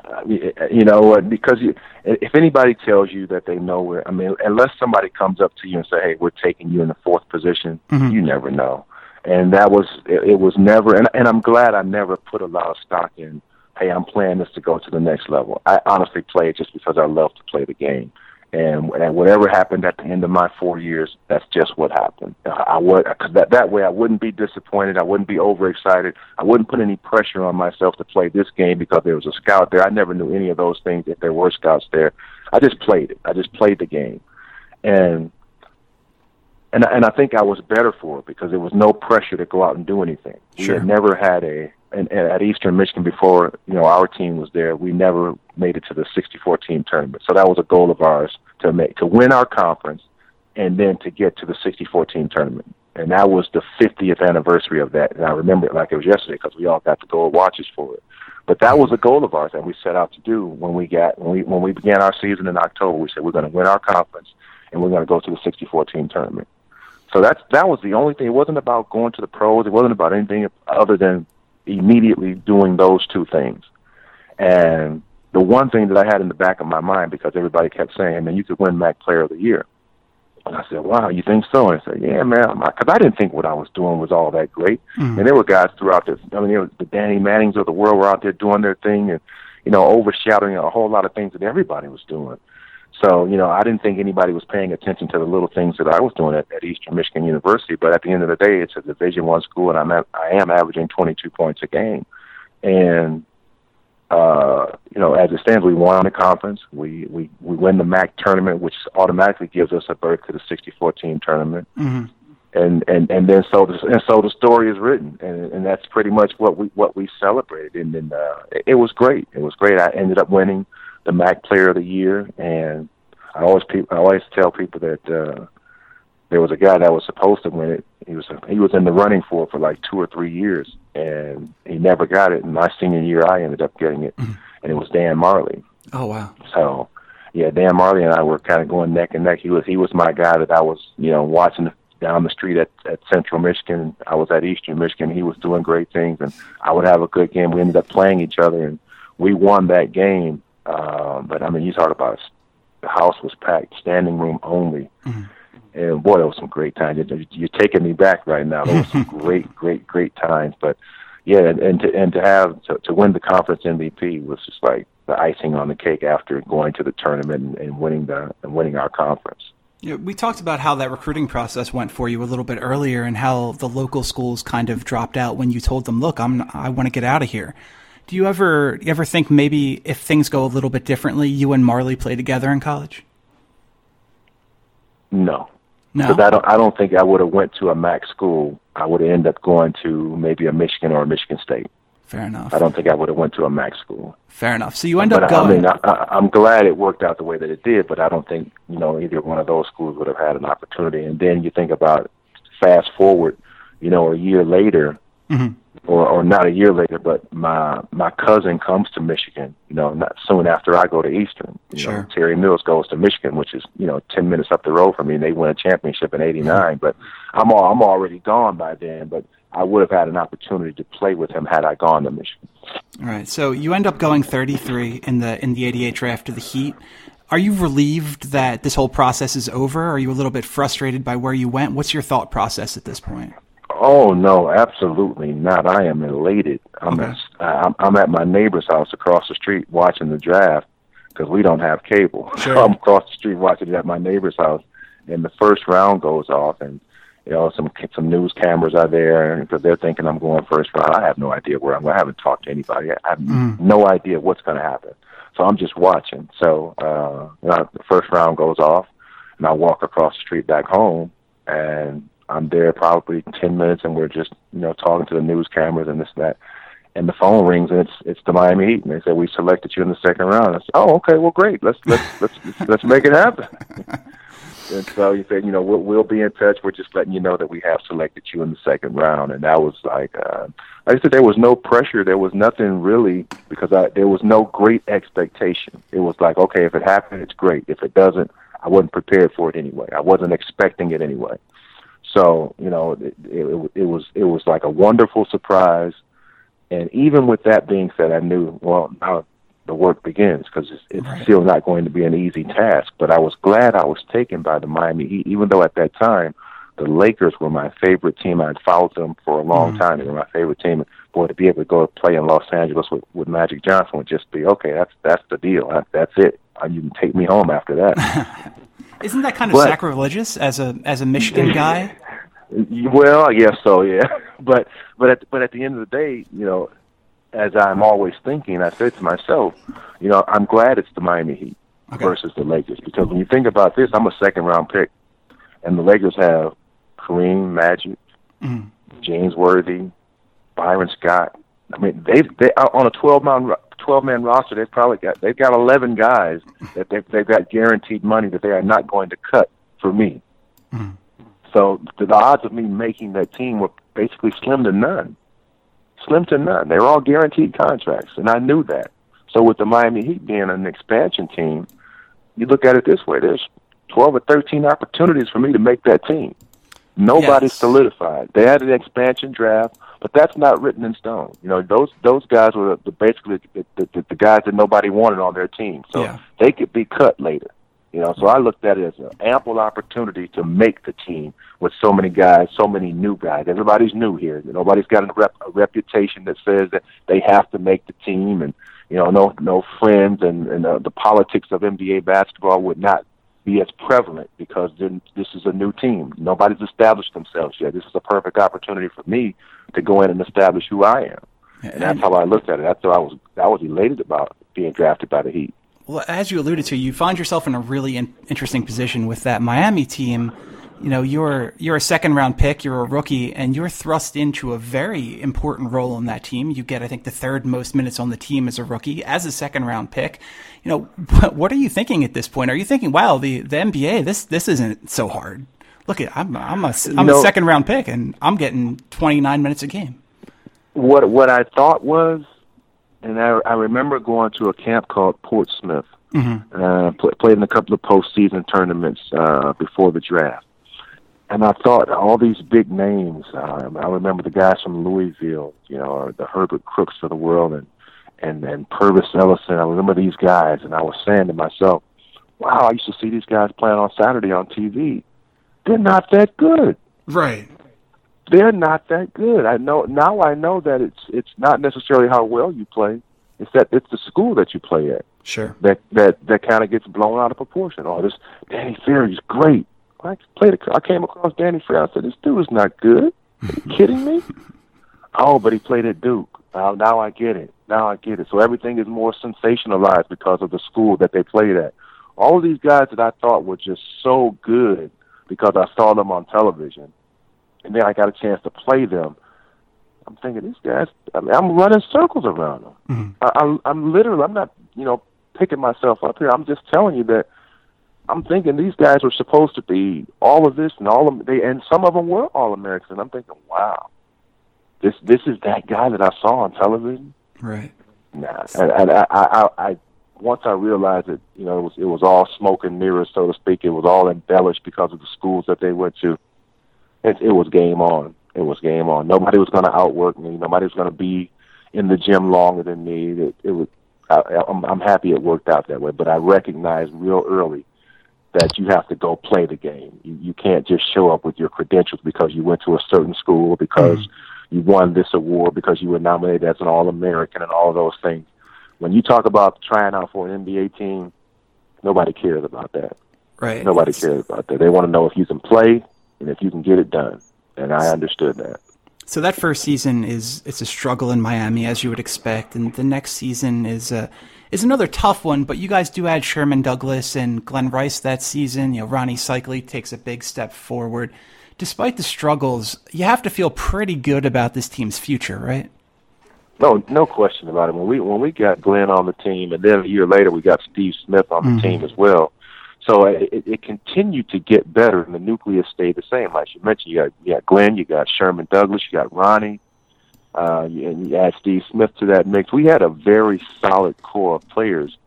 you know, because you, if anybody tells you that they know where, I mean, unless somebody comes up to you and say, "Hey, we're taking you in the fourth position," mm-hmm. you never know. And that was, it, it was never, and, and I'm glad I never put a lot of stock in. Hey, I'm playing this to go to the next level. I honestly played just because I love to play the game and, and whatever happened at the end of my four years, that's just what happened. Uh, I would cause that that way I wouldn't be disappointed. I wouldn't be overexcited. I wouldn't put any pressure on myself to play this game because there was a scout there. I never knew any of those things if there were scouts there. I just played it. I just played the game, and and and I think I was better for it because there was no pressure to go out and do anything. Sure. We had never had a and, and at Eastern Michigan before you know our team was there. We never made it to the 64 team tournament, so that was a goal of ours to make to win our conference and then to get to the 64 team tournament. And that was the 50th anniversary of that. And I remember it like it was yesterday because we all got to go watches for it. But that was a goal of ours that we set out to do when we got when we when we began our season in October. We said we're going to win our conference and we're going to go to the 64 team tournament. So that's that was the only thing. It wasn't about going to the pros. It wasn't about anything other than immediately doing those two things. And the one thing that I had in the back of my mind because everybody kept saying, "Man, you could win MAC Player of the Year." And I said, "Wow, you think so?" And I said, "Yeah, man," because I didn't think what I was doing was all that great. Mm. And there were guys throughout this. I mean, there was the Danny Mannings of the world were out there doing their thing, and you know, overshadowing a whole lot of things that everybody was doing. So, you know, I didn't think anybody was paying attention to the little things that I was doing at, at Eastern Michigan University. But at the end of the day, it's a Division One school, and I'm at, I am averaging 22 points a game. And uh, you know, as it stands, we won the conference. We we we win the MAC tournament, which automatically gives us a berth to the 64 team tournament. Mm-hmm. And and and then so the, and so the story is written, and and that's pretty much what we what we celebrated. And then uh, it, it was great. It was great. I ended up winning the MAC Player of the Year, and I always pe- I always tell people that uh, there was a guy that was supposed to win it. He was he was in the running for it for like two or three years, and he never got it. And my senior year, I ended up getting it, mm-hmm. and it was Dan Majerle. Oh wow! So, yeah, Dan Majerle and I were kind of going neck and neck. He was he was my guy that I was you know watching down the street at at Central Michigan. I was at Eastern Michigan. He was doing great things, and I would have a good game. We ended up playing each other, and we won that game uh, but I mean, you talk about the house was packed, standing room only. Mm-hmm. And boy, that was some great times. You're, you're taking me back right now. Those were some great, great, great times. But yeah, and, and to and to have to, to win the conference MVP was just like the icing on the cake after going to the tournament and, and winning the and winning our conference. Yeah, we talked about how that recruiting process went for you a little bit earlier, and how the local schools kind of dropped out when you told them, "Look, I'm I want to get out of here." Do you ever you ever think maybe if things go a little bit differently, you and Majerle play together in college? No, no. Because I don't I don't think I would have went to a MAC school. I would have ended up going to maybe a Michigan or a Michigan State. Fair enough. I don't think I would have went to a MAC school. Fair enough. So you end but up going. I mean, I, I'm glad it worked out the way that it did, but I don't think you know either one of those schools would have had an opportunity. And then you think about fast forward, you know, a year later, mm-hmm or or not a year later, but my my cousin comes to Michigan. You know, not soon after I go to Eastern. You sure. know, Terry Mills goes to Michigan, which is you know ten minutes up the road from me. and They win a championship in '89, but I'm all, I'm already gone by then. But I would have had an opportunity to play with him had I gone to Michigan. All right. So you end up going 33 in the in the '88 draft to the Heat. Are you relieved that this whole process is over? Are you a little bit frustrated by where you went? What's your thought process at this point? Oh no, absolutely not. I am elated. I'm okay. at, I'm at my neighbor's house across the street watching the draft because we don't have cable. Sure. I'm across the street watching it at my neighbor's house, and the first round goes off, and you know some some news cameras are there and because they're thinking I'm going first round. I have no idea where I'm. going. I haven't talked to anybody. I have mm. no idea what's going to happen. So I'm just watching. So uh, you know, the first round goes off, and I walk across the street back home, and I'm there probably ten minutes, and we're just you know talking to the news cameras and this and that. And the phone rings, and it's it's the Miami Heat, and they say we selected you in the second round. I said, oh, okay, well, great. Let's let's let's let's make it happen. and so you said, you know, we'll we'll be in touch. We're just letting you know that we have selected you in the second round, and that was like, uh, like I said, there was no pressure. There was nothing really because I there was no great expectation. It was like, okay, if it happens, it's great. If it doesn't, I wasn't prepared for it anyway. I wasn't expecting it anyway. So you know, it, it, it was it was like a wonderful surprise. And even with that being said, I knew well now the work begins because it's, it's right. still not going to be an easy task. But I was glad I was taken by the Miami Heat, even though at that time the Lakers were my favorite team. I'd followed them for a long mm-hmm. time. They were my favorite team. Boy, to be able to go play in Los Angeles with, with Magic Johnson would just be okay. That's that's the deal. That, that's it. You can take me home after that. Isn't that kind of but, sacrilegious as a as a Michigan guy? Well, I guess so, yeah. But but at but at the end of the day, you know, as I'm always thinking, I said to myself, you know, I'm glad it's the Miami Heat okay. versus the Lakers because when you think about this, I'm a second round pick, and the Lakers have Kareem, Magic, mm. James Worthy, Byron Scott. I mean, they they are on a 12 man 12 man roster. They've probably got they've got 11 guys that they've they've got guaranteed money that they are not going to cut for me Mm. So the odds of me making that team were basically slim to none. Slim to none. They were all guaranteed contracts, and I knew that. So with the Miami Heat being an expansion team, you look at it this way: there's 12 or 13 opportunities for me to make that team. Nobody yes. solidified. They had an expansion draft, but that's not written in stone. You know, those those guys were the, basically the, the, the guys that nobody wanted on their team, so yeah. they could be cut later. You know, so I looked at it as an ample opportunity to make the team with so many guys, so many new guys. Everybody's new here. Nobody's got a, rep, a reputation that says that they have to make the team, and you know, no no friends and and uh, the politics of NBA basketball would not be as prevalent because then this is a new team. Nobody's established themselves yet. This is a perfect opportunity for me to go in and establish who I am. And that's how I looked at it. That's what I was I was elated about being drafted by the Heat. Well, as you alluded to, you find yourself in a really in- interesting position with that Miami team. You know, you're you're a second round pick, you're a rookie, and you're thrust into a very important role in that team. You get, I think, the third most minutes on the team as a rookie, as a second round pick. You know, what are you thinking at this point? Are you thinking, wow, the, the NBA, this this isn't so hard? Look at I'm I'm a I'm a second round pick, and I'm getting 29 minutes a game. What what I thought was and I, I remember going to a camp called Portsmouth. Mm-hmm. Uh, play, played in a couple of postseason tournaments uh, before the draft, and I thought all these big names. Uh, I remember the guys from Louisville, you know, the Herbert Crooks of the world, and and and Pervis Ellison. I remember these guys, and I was saying to myself, "Wow, I used to see these guys playing on Saturday on TV. They're not that good." Right they're not that good. I know now. I know that it's it's not necessarily how well you play. It's that it's the school that you play at. Sure. That that that kind of gets blown out of proportion. Oh, this Danny Ferry's great. I played. A, I came across Danny Ferry. I said, "This dude is not good." Are you kidding me? Oh, but he played at Duke. Now, now I get it. Now I get it. So everything is more sensationalized because of the school that they played at. All of these guys that I thought were just so good because I saw them on television and then I got a chance to play them. I'm thinking these guys. I mean, I'm running circles around them. Mm-hmm. I, I'm, I'm literally. I'm not. You know, picking myself up here. I'm just telling you that. I'm thinking these guys were supposed to be all of this and all of they, and some of them were all Americans. And I'm thinking, wow, this this is that guy that I saw on television. Right. Nah, and, and I, I, I, once I realized that you know it was it was all smoke and mirrors, so to speak. It was all embellished because of the schools that they went to it, it was game on. It was game on. Nobody was going to outwork me. Nobody was going to be in the gym longer than me. It, it was. I, I'm, I'm happy it worked out that way, but I recognized real early that you have to go play the game. You, you can't just show up with your credentials because you went to a certain school, because mm-hmm. you won this award, because you were nominated as an All American, and all of those things. When you talk about trying out for an NBA team, nobody cares about that. Right. Nobody cares about that. They want to know if you can play and if you can get it done. And I understood that. So that first season is it's a struggle in Miami as you would expect, and the next season is a is another tough one. But you guys do add Sherman Douglas and Glen Rice that season. You know Rony Seikaly takes a big step forward. Despite the struggles, you have to feel pretty good about this team's future, right? No, no question about it. When we when we got Glenn on the team, and then a year later we got Steve Smith on the mm-hmm. team as well. So it, it continued to get better, and the nucleus stayed the same. Like you mentioned, you got you got Glen, you got Sherman Douglas, you got Rony, uh, and you add Steve Smith to that mix. We had a very solid core of players,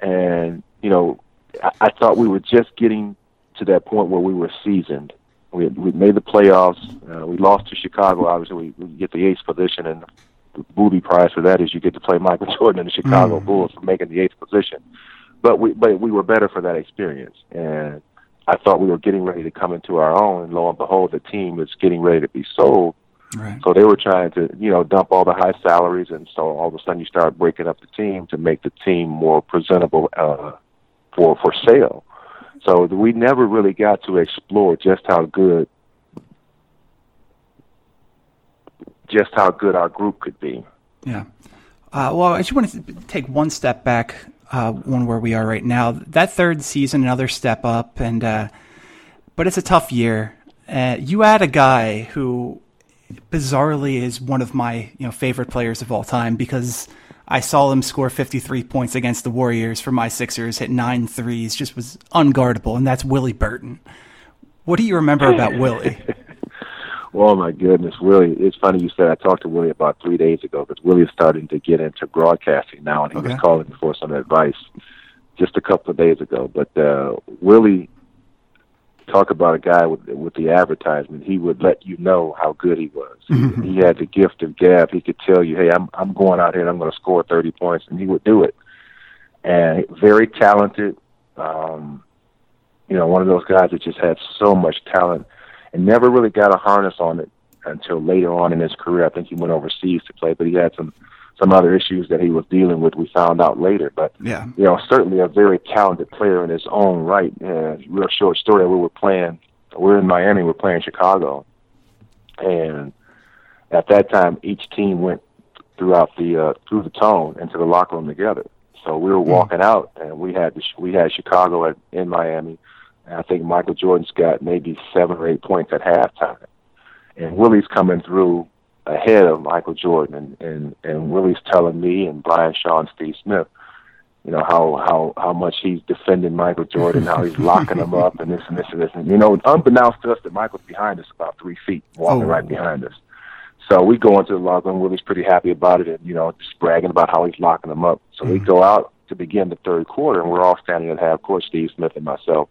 and you know, I, I thought we were just getting to that point where we were seasoned. We had, we made the playoffs. Uh, we lost to Chicago. Obviously, we, we get the eighth position, and the booby prize for that is you get to play Michael Jordan and the Chicago mm. Bulls for making the eighth position but we but we were better for that experience, and I thought we were getting ready to come into our own. And lo and behold, the team is getting ready to be sold. Right. So they were trying to, you know, dump all the high salaries, and so all of a sudden you start breaking up the team to make the team more presentable uh, for for sale. So we never really got to explore just how good, just how good our group could be. Yeah. Uh, well, I just want to take one step back uh, one where we are right now. That third season, another step up, and uh, but it's a tough year. Uh, you add a guy who bizarrely is one of my you know favorite players of all time because I saw him score 53 points against the Warriors for my Sixers, hit nine threes, just was unguardable, and that's Willie Burton. What do you remember about Willie? oh my goodness, Willie! It's funny you said I talked to Willie about three days ago because Willie is starting to get into broadcasting now, and he okay. was calling me for some advice just a couple of days ago. But uh, Willie, talk about a guy with with the advertisement. He would let you know how good he was. Mm-hmm. He had the gift of gab. He could tell you, "Hey, I'm I'm going out here and I'm going to score 30 points," and he would do it. And very talented. Um, you know, one of those guys that just had so much talent and never really got a harness on it until later on in his career. I think he went overseas to play, but he had some some other issues that he was dealing with. We found out later, but yeah, you know, certainly a very talented player in his own right. Uh, real short story: we were playing, we are in Miami, we we're playing Chicago, and at that time, each team went throughout the uh, through the tone into the locker room together. So we were hmm. walking mm. out, and we had the, we had Chicago at, in Miami. And I think Michael Jordan's got maybe seven or eight points at halftime, and Willie's coming through ahead of Michael Jordan, and and and Willie's telling me and Brian Shaw and Steve Smith, you know how how how much he's defending Michael Jordan, how he's locking him up, and this and this and this, and you know, unbeknownst to us, that Michael's behind us about three feet, walking oh. right behind us. So we go into the locker room. Willie's pretty happy about it, and you know, just bragging about how he's locking him up. So mm-hmm. we go out to begin the third quarter, and we're all standing at half court, Steve Smith and myself.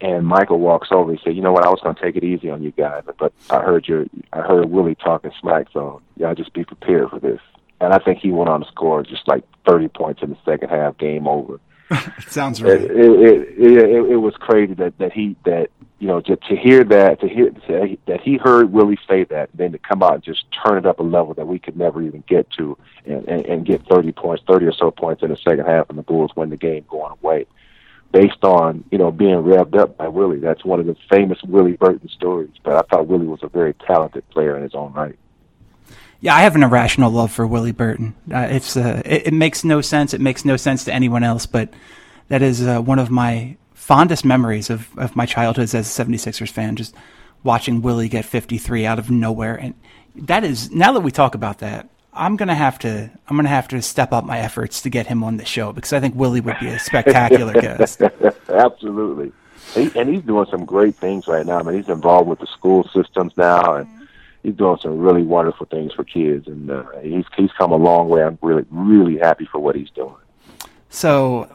And Michael walks over. He said, "You know what? I was going to take it easy on you guys, but I heard your, I heard Willie talking smack. So y'all just be prepared for this." And I think he went on to score just like 30 points in the second half. Game over. it Sounds right. It it, it, it, it, was crazy that that he that you know to, to hear that to hear to, that he heard Willie say that, then to come out and just turn it up a level that we could never even get to, and, and, and get 30 points, 30 or so points in the second half, and the Bulls win the game going away based on you know being revved up by Willie. That's one of the famous Willie Burton stories. But I thought Willie was a very talented player in his own right. Yeah, I have an irrational love for Willie Burton. Uh, it's uh, it, it, makes no sense. It makes no sense to anyone else, but that is uh, one of my fondest memories of, of my childhood as a 76ers fan. Just watching Willie get 53 out of nowhere, and that is now that we talk about that, I'm gonna have to I'm gonna have to step up my efforts to get him on the show because I think Willie would be a spectacular guest. Absolutely, he, and he's doing some great things right now. I mean, he's involved with the school systems now, and he's doing some really wonderful things for kids. And uh, he's he's come a long way. I'm really really happy for what he's doing. So,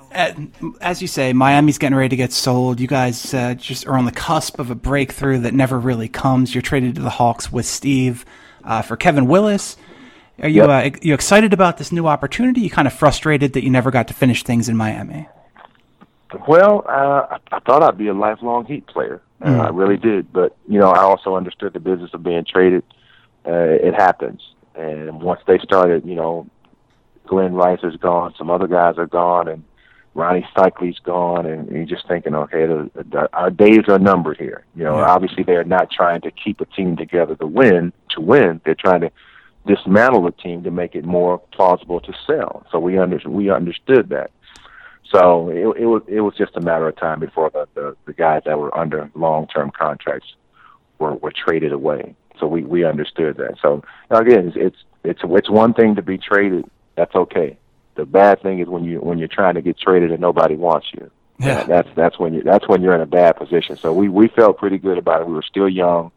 as you say, Miami's getting ready to get sold. You guys uh, just are on the cusp of a breakthrough that never really comes. You're traded to the Hawks with Steve uh, for Kevin Willis. Are you yep. uh, you excited about this new opportunity? You kind of frustrated that you never got to finish things in Miami. Well, uh, I thought I'd be a lifelong Heat player. Uh, mm. I really did, but you know, I also understood the business of being traded. Uh, it happens, and once they started, you know, Glen Rice is gone, some other guys are gone, and Rony Seikaly's gone, and, and you're just thinking, okay, the, the, our days are numbered here. You know, yeah. obviously they're not trying to keep a team together to win. To win, they're trying to dismantle the team to make it more plausible to sell. So we under we understood that. So it, it was it was just a matter of time before the the, the guys that were under long term contracts were were traded away. So we we understood that. So again, it's, it's it's it's one thing to be traded. That's okay. The bad thing is when you when you're trying to get traded and nobody wants you. Yeah. That's that's when you that's when you're in a bad position. So we we felt pretty good about it. We were still young,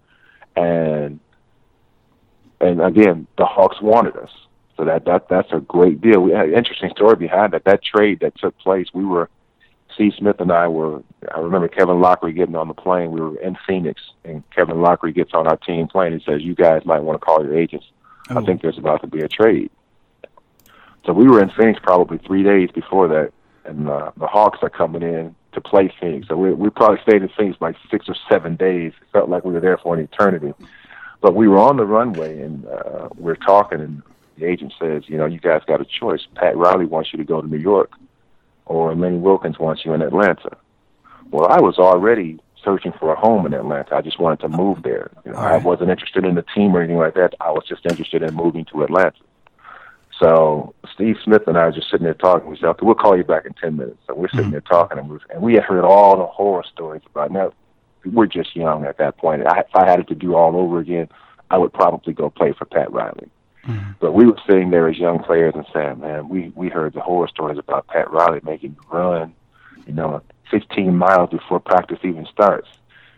and and again, the Hawks wanted us. So that that that's a great deal. We had an interesting story behind that. That trade that took place, we were Steve Smith and I were. I remember Kevin Loughery getting on the plane. We were in Phoenix, and Kevin Loughery gets on our team plane and says, "You guys might want to call your agents. Oh. I think there's about to be a trade." So we were in Phoenix probably three days before that, and uh, the Hawks are coming in to play Phoenix. So we we probably stayed in Phoenix like six or seven days. It felt like we were there for an eternity. But we were on the runway and uh, we're talking, and the agent says, you know, you guys got a choice. Pat Riley wants you to go to New York, or Lenny Wilkens wants you in Atlanta. Well, I was already searching for a home in Atlanta. I just wanted to move there. You know, right. I wasn't interested in the team or anything like that. I was just interested in moving to Atlanta. So Steve Smith and I were just sitting there talking. We said, "Okay, we'll call you back in ten minutes." So we're sitting mm-hmm. there talking, and we, and we had heard all the horror stories about now we're just young at that point. I, if I had it to do all over again, I would probably go play for Pat Riley. Mm-hmm. But we were sitting there as young players and saying, man, we we heard the horror stories about Pat Riley making run, you know, 15 miles before practice even starts.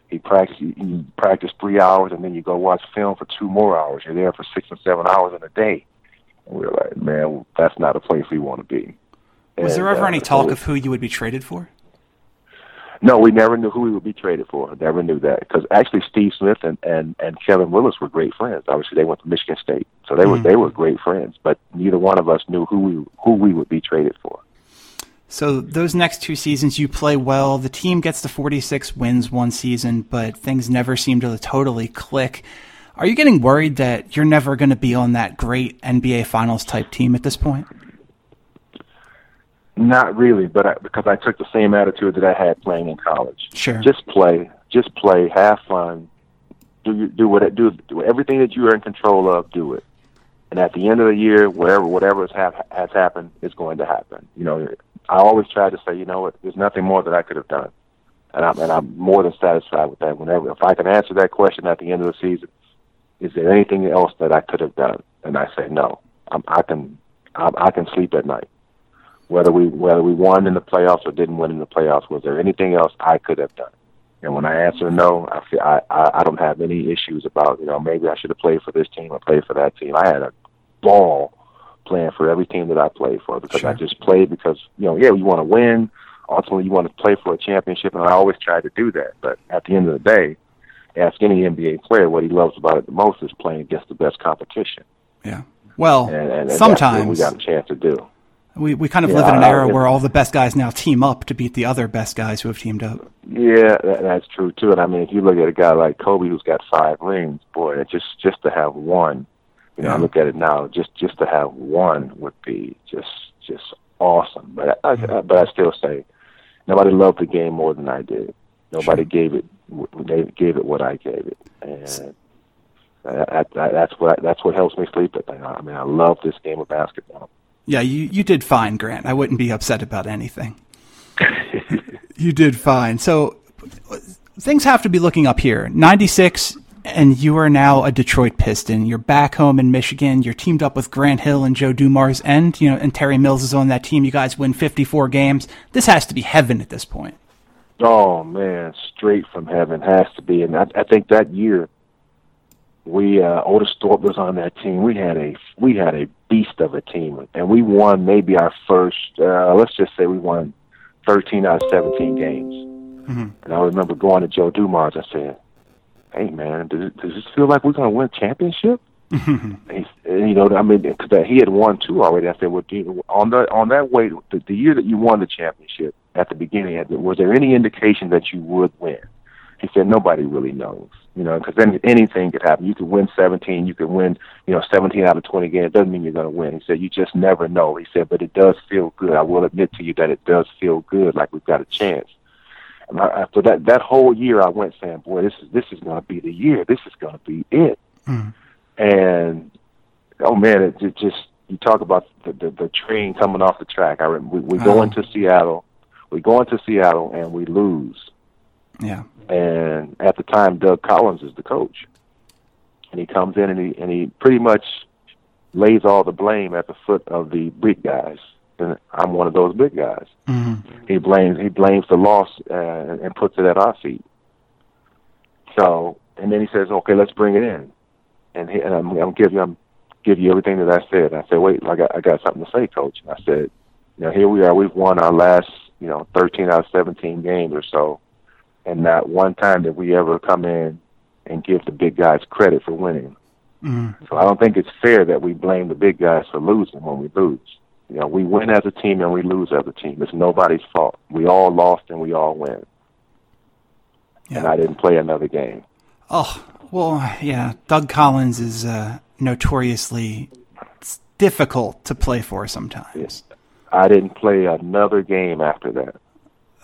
he practice you, you practice three hours and then you go watch film for two more hours. You're there for six or seven hours in a day. And we were like, man, that's not a place we want to be. Was And, there ever uh, any talk we- of who you would be traded for? No, we never knew who we would be traded for. Never knew that because actually Steve Smith and, and and Kevin Willis were great friends. Obviously, they went to Michigan State, so they were mm. they were great friends. But neither one of us knew who we who we would be traded for. So those next two seasons, you play well. The team gets to 46 wins one season, but things never seem to totally click. Are you getting worried that you're never going to be on that great NBA Finals type team at this point? Not really, but I, because I took the same attitude that I had playing in college. Sure. Just play, just play, have fun, do you, do what do do everything that you are in control of. Do it, and at the end of the year, whatever whatever has, hap- has happened is going to happen. You know, I always try to say, you know what, there's nothing more that I could have done, and I'm and I'm more than satisfied with that. Whenever if I can answer that question at the end of the season, is there anything else that I could have done? And I say no. I'm, I can I, I can sleep at night whether we whether we won in the playoffs or didn't win in the playoffs. Was there anything else I could have done? And when I answer no, I feel I, I I don't have any issues about you know maybe I should have played for this team or played for that team. I had a ball playing for every team that I played for because I just played because you know yeah you want to win. Ultimately, you want to play for a championship, and I always tried to do that. But at the end of the day, ask any NBA player what he loves about it the most is playing against the best competition, Yeah. Well, and, and, and sometimes we got a chance to do. We, we kind of Yeah, live in an era where all the best guys now team up to beat the other best guys who have teamed up. Yeah, that, that's true too. And I mean, if you look at a guy like Kobe, who's got five rings, boy, it just just to have one, you know, I look at it now, just just to have one would be just just awesome. But I, I but I still say, nobody loved the game more than I did. Nobody gave it they gave it what I gave it, and that, that, that's what that's what helps me sleep at night. I mean, I love this game of basketball. Yeah, you, you did fine, Grant. I wouldn't be upset about anything. you did fine. So things have to be looking up here. 96, and you are now a Detroit Piston. You're back home in Michigan. You're teamed up with Grant Hill and Joe Dumars, and you know, and Terry Mills is on that team. You guys win 54 games. This has to be heaven at this point. Oh man, straight from heaven has to be. And I, I think that year, we uh, Otis Thorpe was on that team. We had a we had a beast of a team, and we won maybe our first. Uh, let's just say we won thirteen out of seventeen games. And I remember going to Joe Dumars. I said, "Hey man, does does this feel like we're going to win a championship?" and he, and, you know, I mean, because he had won two already. I said, "Well, you, on the on that way, the, the year that you won the championship at the beginning, was there any indication that you would win?" He said, "Nobody really knows, you know, because then anything could happen. You could win 17, you could win, you know, 17 out of 20 games. Doesn't mean you're going to win." He said, "You just never know." He said, "But it does feel good. I will admit to you that it does feel good, like we've got a chance." And I, after that that whole year, I went saying, "Boy, this is this is going to be the year. This is going to be it." Hmm. And oh man, it, it just you talk about the, the the train coming off the track. I rem- we, we go Oh. into Seattle, we go into Seattle and we lose. Yeah. And at the time, Doug Collins is the coach, and he comes in and he and he pretty much lays all the blame at the foot of the big guys. And I'm one of those big guys. He blames he blames the loss uh, and puts it at our feet. So and then he says, "Okay, let's bring it in." And, he, and I'm, I'm give you I'm give you everything that I said. I said, "Wait, I got I got something to say, Coach." And I said, "You know, here we are. We've won our last you know 13 out of 17 games or so, and not one time did we ever come in and give the big guys credit for winning. So I don't think it's fair that we blame the big guys for losing when we lose. You know, we win as a team and we lose as a team. It's nobody's fault. We all lost and we all win. And I didn't play another game. Oh, well, yeah. Doug Collins is uh, notoriously difficult to play for sometimes. Yes. I didn't play another game after that.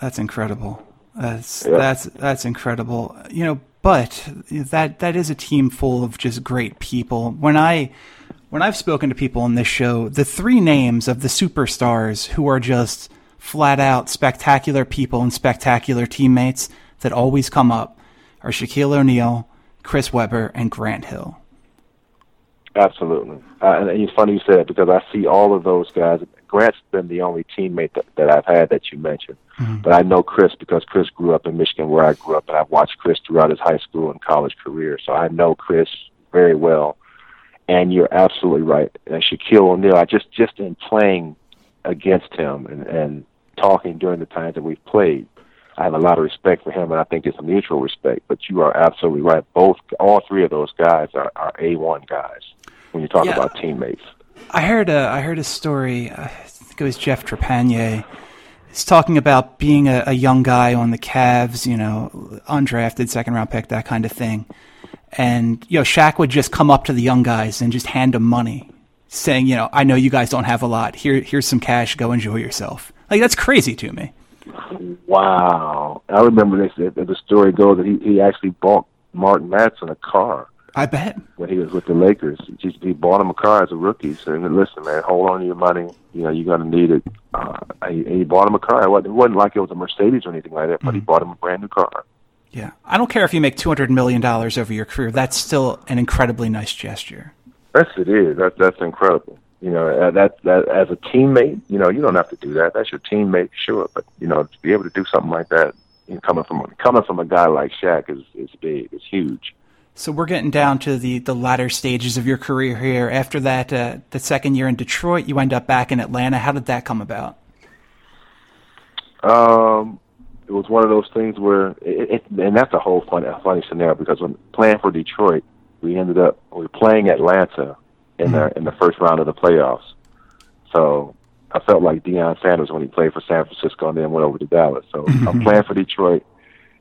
That's incredible. That's Yeah. that's that's incredible. You know, but that that is a team full of just great people. When I when I've spoken to people on this show, the three names of the superstars who are just flat out spectacular people and spectacular teammates that always come up are Shaquille O'Neal, Chris Webber, and Grant Hill. Absolutely. Uh, and it's funny you said that because I see all of those guys Grant's been the only teammate that, that I've had that you mentioned. Mm-hmm. But I know Chris because Chris grew up in Michigan where I grew up, and I've watched Chris throughout his high school and college career. So I know Chris very well. And you're absolutely right. And Shaquille O'Neal, I just just in playing against him and, and talking during the times that we've played, I have a lot of respect for him, and I think it's a mutual respect. But you are absolutely right. Both, all three of those guys are, are a one guys when you talk yeah. about teammates. I heard a I heard a story. I think it was Jeff Trepagnier. He's talking about being a, a young guy on the Cavs, you know, undrafted, second round pick, that kind of thing. And you know, Shaq would just come up to the young guys and just hand them money, saying, you know, I know you guys don't have a lot. Here, here's some cash. Go enjoy yourself. Like that's crazy to me. Wow, I remember this. The story goes that he he actually bought Martin Madsen a car. I bet when he was with the Lakers, he, he bought him a car as a rookie. So listen, man, hold on to your money. You know you're gonna need it. Uh, he, he bought him a car. It wasn't, it wasn't like it was a Mercedes or anything like that, but mm-hmm. he bought him a brand new car. Yeah, I don't care if you make two hundred million dollars over your career. That's still an incredibly nice gesture. Yes, it is. That that's incredible. You know, uh, that that as a teammate, you know, you don't have to do that. That's your teammate, sure, but you know, to be able to do something like that, you know, coming from coming from a guy like Shaq is is big. It's huge. So we're getting down to the, the latter stages of your career here. After that, uh, the second year in Detroit, you end up back in Atlanta. How did that come about? Um, it was one of those things where, it, it, and that's a whole funny, funny scenario because when playing for Detroit, we ended up we were playing Atlanta in mm-hmm. the in the first round of the playoffs. So I felt like Deion Sanders when he played for San Francisco and then went over to Dallas. So mm-hmm. I'm playing for Detroit.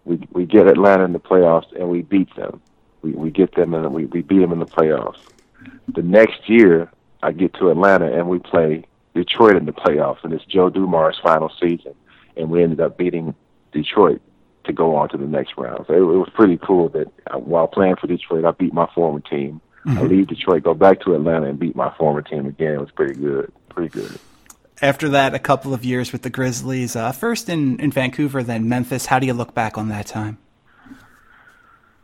We we get Atlanta in the playoffs and we beat them. We we get them and we we beat them in the playoffs. The next year I get to Atlanta and we play Detroit in the playoffs and it's Joe Dumars' final season and we ended up beating Detroit to go on to the next round. So it, it was pretty cool that uh, while playing for Detroit, I beat my former team Mm-hmm. I leave Detroit, go back to Atlanta, and beat my former team again. It was pretty good. Pretty good. After that, a couple of years with the Grizzlies, uh, first in, in Vancouver, then Memphis. How do you look back on that time?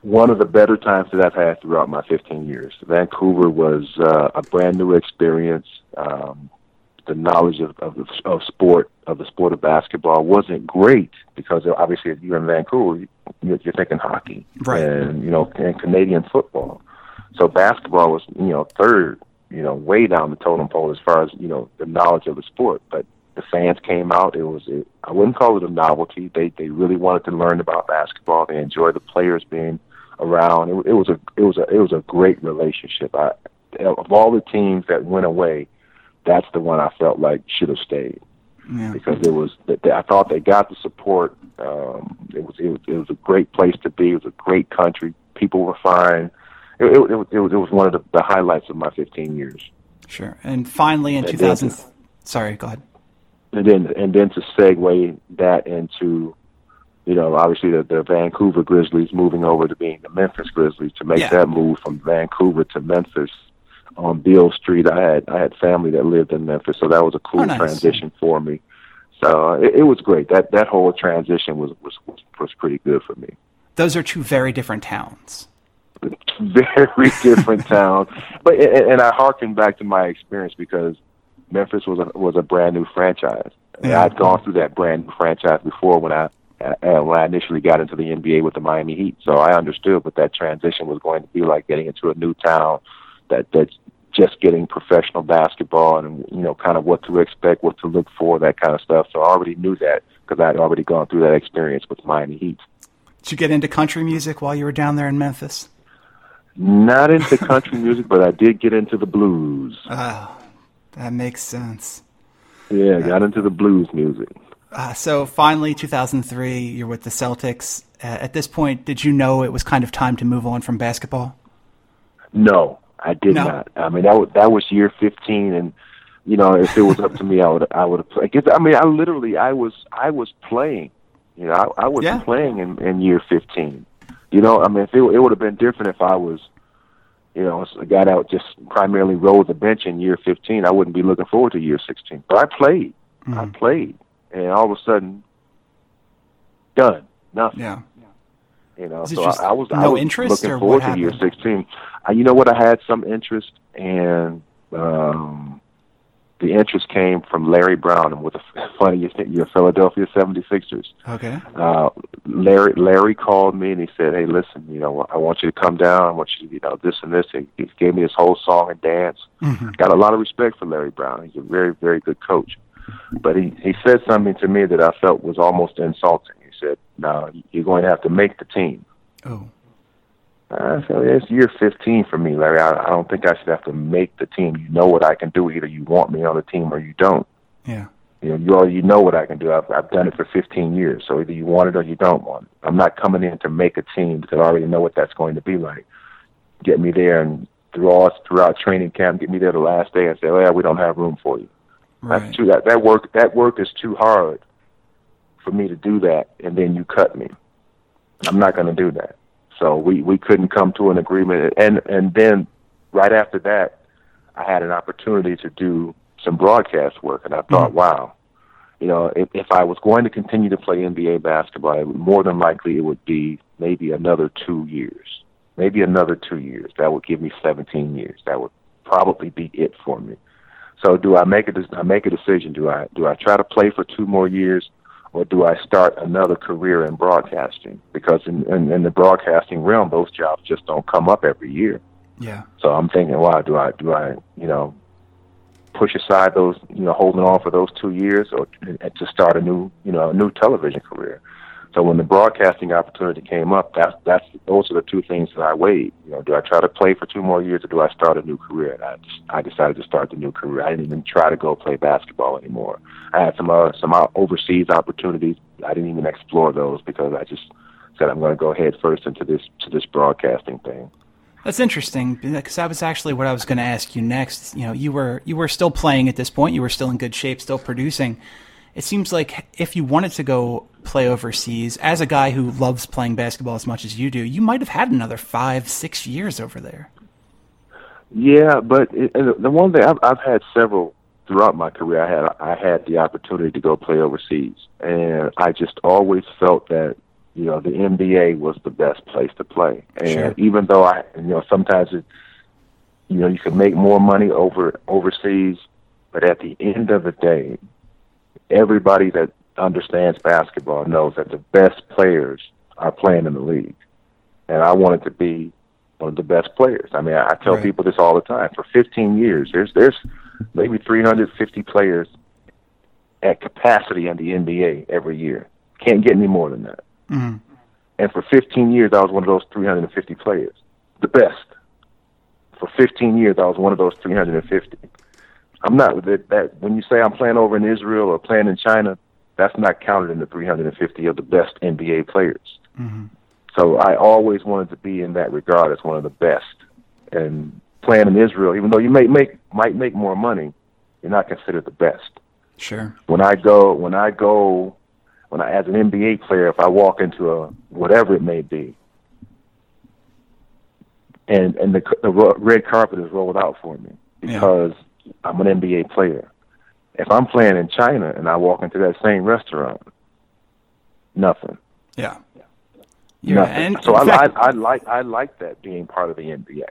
One of the better times that I've had throughout my 15 years. Vancouver was uh, a brand new experience. Um, the knowledge of, of, of sport, of the sport of basketball, wasn't great because obviously if you're in Vancouver, you're, you're thinking hockey right. and you know and Canadian football. So basketball was, you know, third, you know, way down the totem pole as far as you know the knowledge of the sport. But the fans came out. It was, it, I wouldn't call it a novelty. They they really wanted to learn about basketball. They enjoyed the players being around. It, it was a it was a it was a great relationship. I, of all the teams that went away, that's the one I felt like should have stayed. Yeah. Because it was, I thought they got the support. Um, it was, it was, it was a great place to be. It was a great country. People were fine it, it, it, it, was, it was one of the, the highlights of my 15 years. Sure. And finally in 2000, sorry, go ahead. And then, and then to segue that into, you know, obviously the, the Vancouver Grizzlies moving over to being the Memphis Grizzlies to make yeah. that move from Vancouver to Memphis on Beale Street. I had I had family that lived in Memphis, so that was a cool oh, nice. transition for me. So uh, it, it was great. That that whole transition was, was was was pretty good for me. Those are two very different towns very different town. But and I harken back to my experience because Memphis was a was a brand new franchise. Yeah. I'd gone through that brand new franchise before when I uh, when I initially got into the NBA with the Miami Heat. So I understood what that transition was going to be like getting into a new town that that's just getting professional basketball and you know kind of what to expect, what to look for, that kind of stuff. So I already knew that because I'd already gone through that experience with Miami Heat. Did you get into country music while you were down there in Memphis? Not into country music, but I did get into the blues. Oh, that makes sense. Yeah, uh, got into the blues music. Uh, so finally, 2003, you're with the Celtics. Uh, at this point, did you know it was kind of time to move on from basketball? No, I did no. not. I mean, that was that was year 15, and you know, if it was up to me, I would I would have played. I mean, I literally I was I was playing. You know, I, I was yeah. playing in, in year 15. You know, I mean, if it, it would have been different if I was, you know, a guy that just primarily rode the bench in year 15. I wouldn't be looking forward to year 16. But I played. Mm-hmm. I played, and all of a sudden, done. Nothing. Yeah. You know, so I, I, was no I was interest looking forward to year 16. I, you know what? I had some interest, and um, the interest came from Larry Brown, and with the funny you think you're Philadelphia 76ers. Okay. Uh, Larry Larry called me and he said, "Hey, listen, you know, I want you to come down. I want you to, you know, this and this." And he gave me his whole song and dance. Mm-hmm. Got a lot of respect for Larry Brown. He's a very, very good coach. But he he said something to me that I felt was almost insulting. He said, "No, you're going to have to make the team." Oh. I said, it's year 15 for me, Larry. I, I don't think I should have to make the team. You know what I can do. Either you want me on the team or you don't. Yeah. You know, you already know what I can do. I've, I've done it for 15 years. So either you want it or you don't want it. I'm not coming in to make a team because I already know what that's going to be like. Get me there and through all throughout training camp, get me there the last day and say, "Oh yeah, we don't have room for you." Right. That's too that that work that work is too hard for me to do that, and then you cut me. I'm not going to do that. So we we couldn't come to an agreement, and and then right after that, I had an opportunity to do some broadcast work, and I thought, mm. wow, you know, if, if I was going to continue to play NBA basketball, more than likely it would be maybe another two years, maybe another two years. That would give me 17 years. That would probably be it for me. So do I make a I make a decision? Do I do I try to play for two more years, or do I start another career in broadcasting? Because in, in, in the broadcasting realm, those jobs just don't come up every year. Yeah. So I'm thinking, why do I do I you know push aside those you know holding on for those two years, or and to start a new you know a new television career? So when the broadcasting opportunity came up, that's that's those are the two things that I weighed. You know, do I try to play for two more years, or do I start a new career? And I just, I decided to start the new career. I didn't even try to go play basketball anymore. I had some uh, some overseas opportunities. I didn't even explore those because I just said I'm going to go head first into this to this broadcasting thing. That's interesting because that was actually what I was going to ask you next. You know, you were you were still playing at this point. You were still in good shape, still producing. It seems like if you wanted to go play overseas, as a guy who loves playing basketball as much as you do, you might have had another five, six years over there. Yeah, but it, the one thing I've, I've had several throughout my career. I had I had the opportunity to go play overseas, and I just always felt that you know the NBA was the best place to play. And Sure. even though I you know sometimes it you know you can make more money over overseas, but at the end of the day, everybody that understands basketball knows that the best players are playing in the league, and I wanted to be one of the best players. I mean, I, I tell Right. people this all the time. For 15 years, there's there's maybe 350 players at capacity in the NBA every year. Can't get any more than that. Mhm. And for 15 years, I was one of those 350 players, the best. For 15 years, I was one of those 350. I'm not that, that when you say I'm playing over in Israel or playing in China, that's not counted in the 350 of the best NBA players. Mm-hmm. So I always wanted to be in that regard as one of the best. And playing in Israel, even though you may make might make more money, you're not considered the best. Sure. When I go, when I go, when I as an NBA player, if I walk into a whatever it may be, and and the, the red carpet is rolled out for me because I'm an NBA player. If I'm playing in China and I walk into that same restaurant, nothing. Yeah. Yeah. nothing. And so I, fact, I, I like I like that being part of the NBA.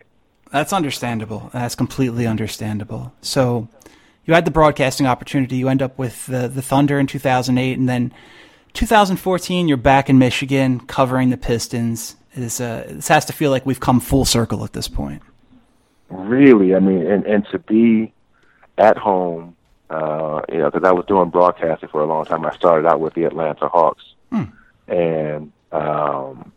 That's understandable. That's completely understandable. So you had the broadcasting opportunity. You end up with the, the Thunder in 2008, and then 2014, you're back in Michigan covering the Pistons. This, uh, this has to feel like we've come full circle at this point. Really, I mean, and and to be at home, uh, you know, because I was doing broadcasting for a long time. I started out with the Atlanta Hawks, and um,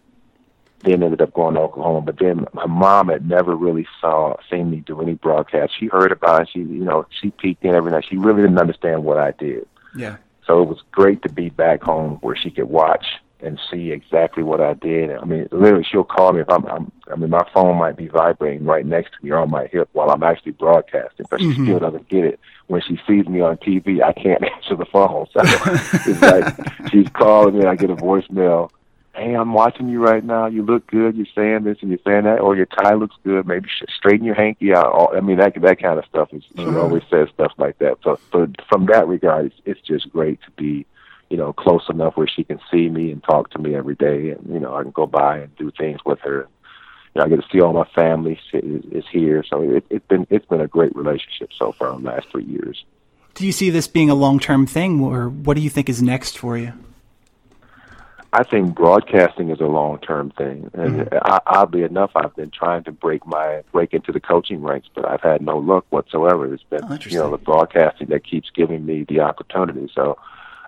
then ended up going to Oklahoma. But then my mom had never really saw seen me do any broadcast. She heard about it. She, you know, she peeked in every night. She really didn't understand what I did. Yeah. So it was great to be back home where she could watch and see exactly what I did. I mean, literally, she'll call me if I'm. I'm I mean, my phone might be vibrating right next to me or on my hip while I'm actually broadcasting, but she mm-hmm. still doesn't get it. When she sees me on TV, I can't answer the phone. So it's like she's calling me, and I get a voicemail. Hey, I'm watching you right now. You look good. You're saying this and you're saying that, or your tie looks good. Maybe straighten your hanky out. All, I mean, that that kind of stuff is. She always says stuff like that. So, so from that regard, it's, it's just great to be you know, close enough where she can see me and talk to me every day, and you know, I can go by and do things with her. You know, I get to see all my family is, is here, so it, it's been it's been a great relationship so far in the last three years. Do you see this being a long term thing, or what do you think is next for you? I think broadcasting is a long term thing, and mm-hmm. Oddly enough, I've been trying to break my break into the coaching ranks, but I've had no luck whatsoever. It's been oh, you know the broadcasting that keeps giving me the opportunity. So,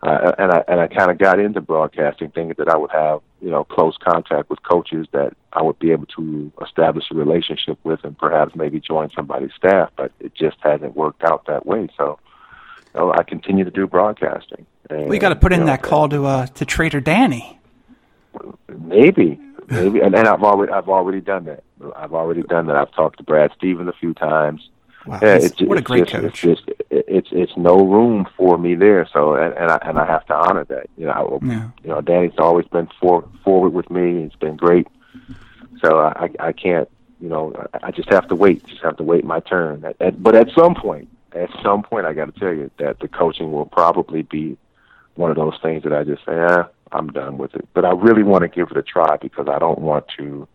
uh, and I and I kind of got into broadcasting, thinking that I would have you know close contact with coaches that I would be able to establish a relationship with, and perhaps maybe join somebody's staff. But it just hasn't worked out that way. So, you know, I continue to do broadcasting. And, we got to put in know, that call to uh, to Trader Danny. Maybe, maybe, and, and I've already I've already done that. I've already done that. I've talked to Brad Stevens a few times. Wow, yeah, it's, what a great just, coach! It's, just, it's it's no room for me there. So and and I, and I have to honor that. You know, I, yeah. you know, Danny's always been for, forward with me. It's been great. So I I can't. You know, I just have to wait. Just have to wait my turn. At, at, but at some point, at some point, I got to tell you that the coaching will probably be one of those things that I just say, eh, I'm done with it. But I really want to give it a try because I don't want to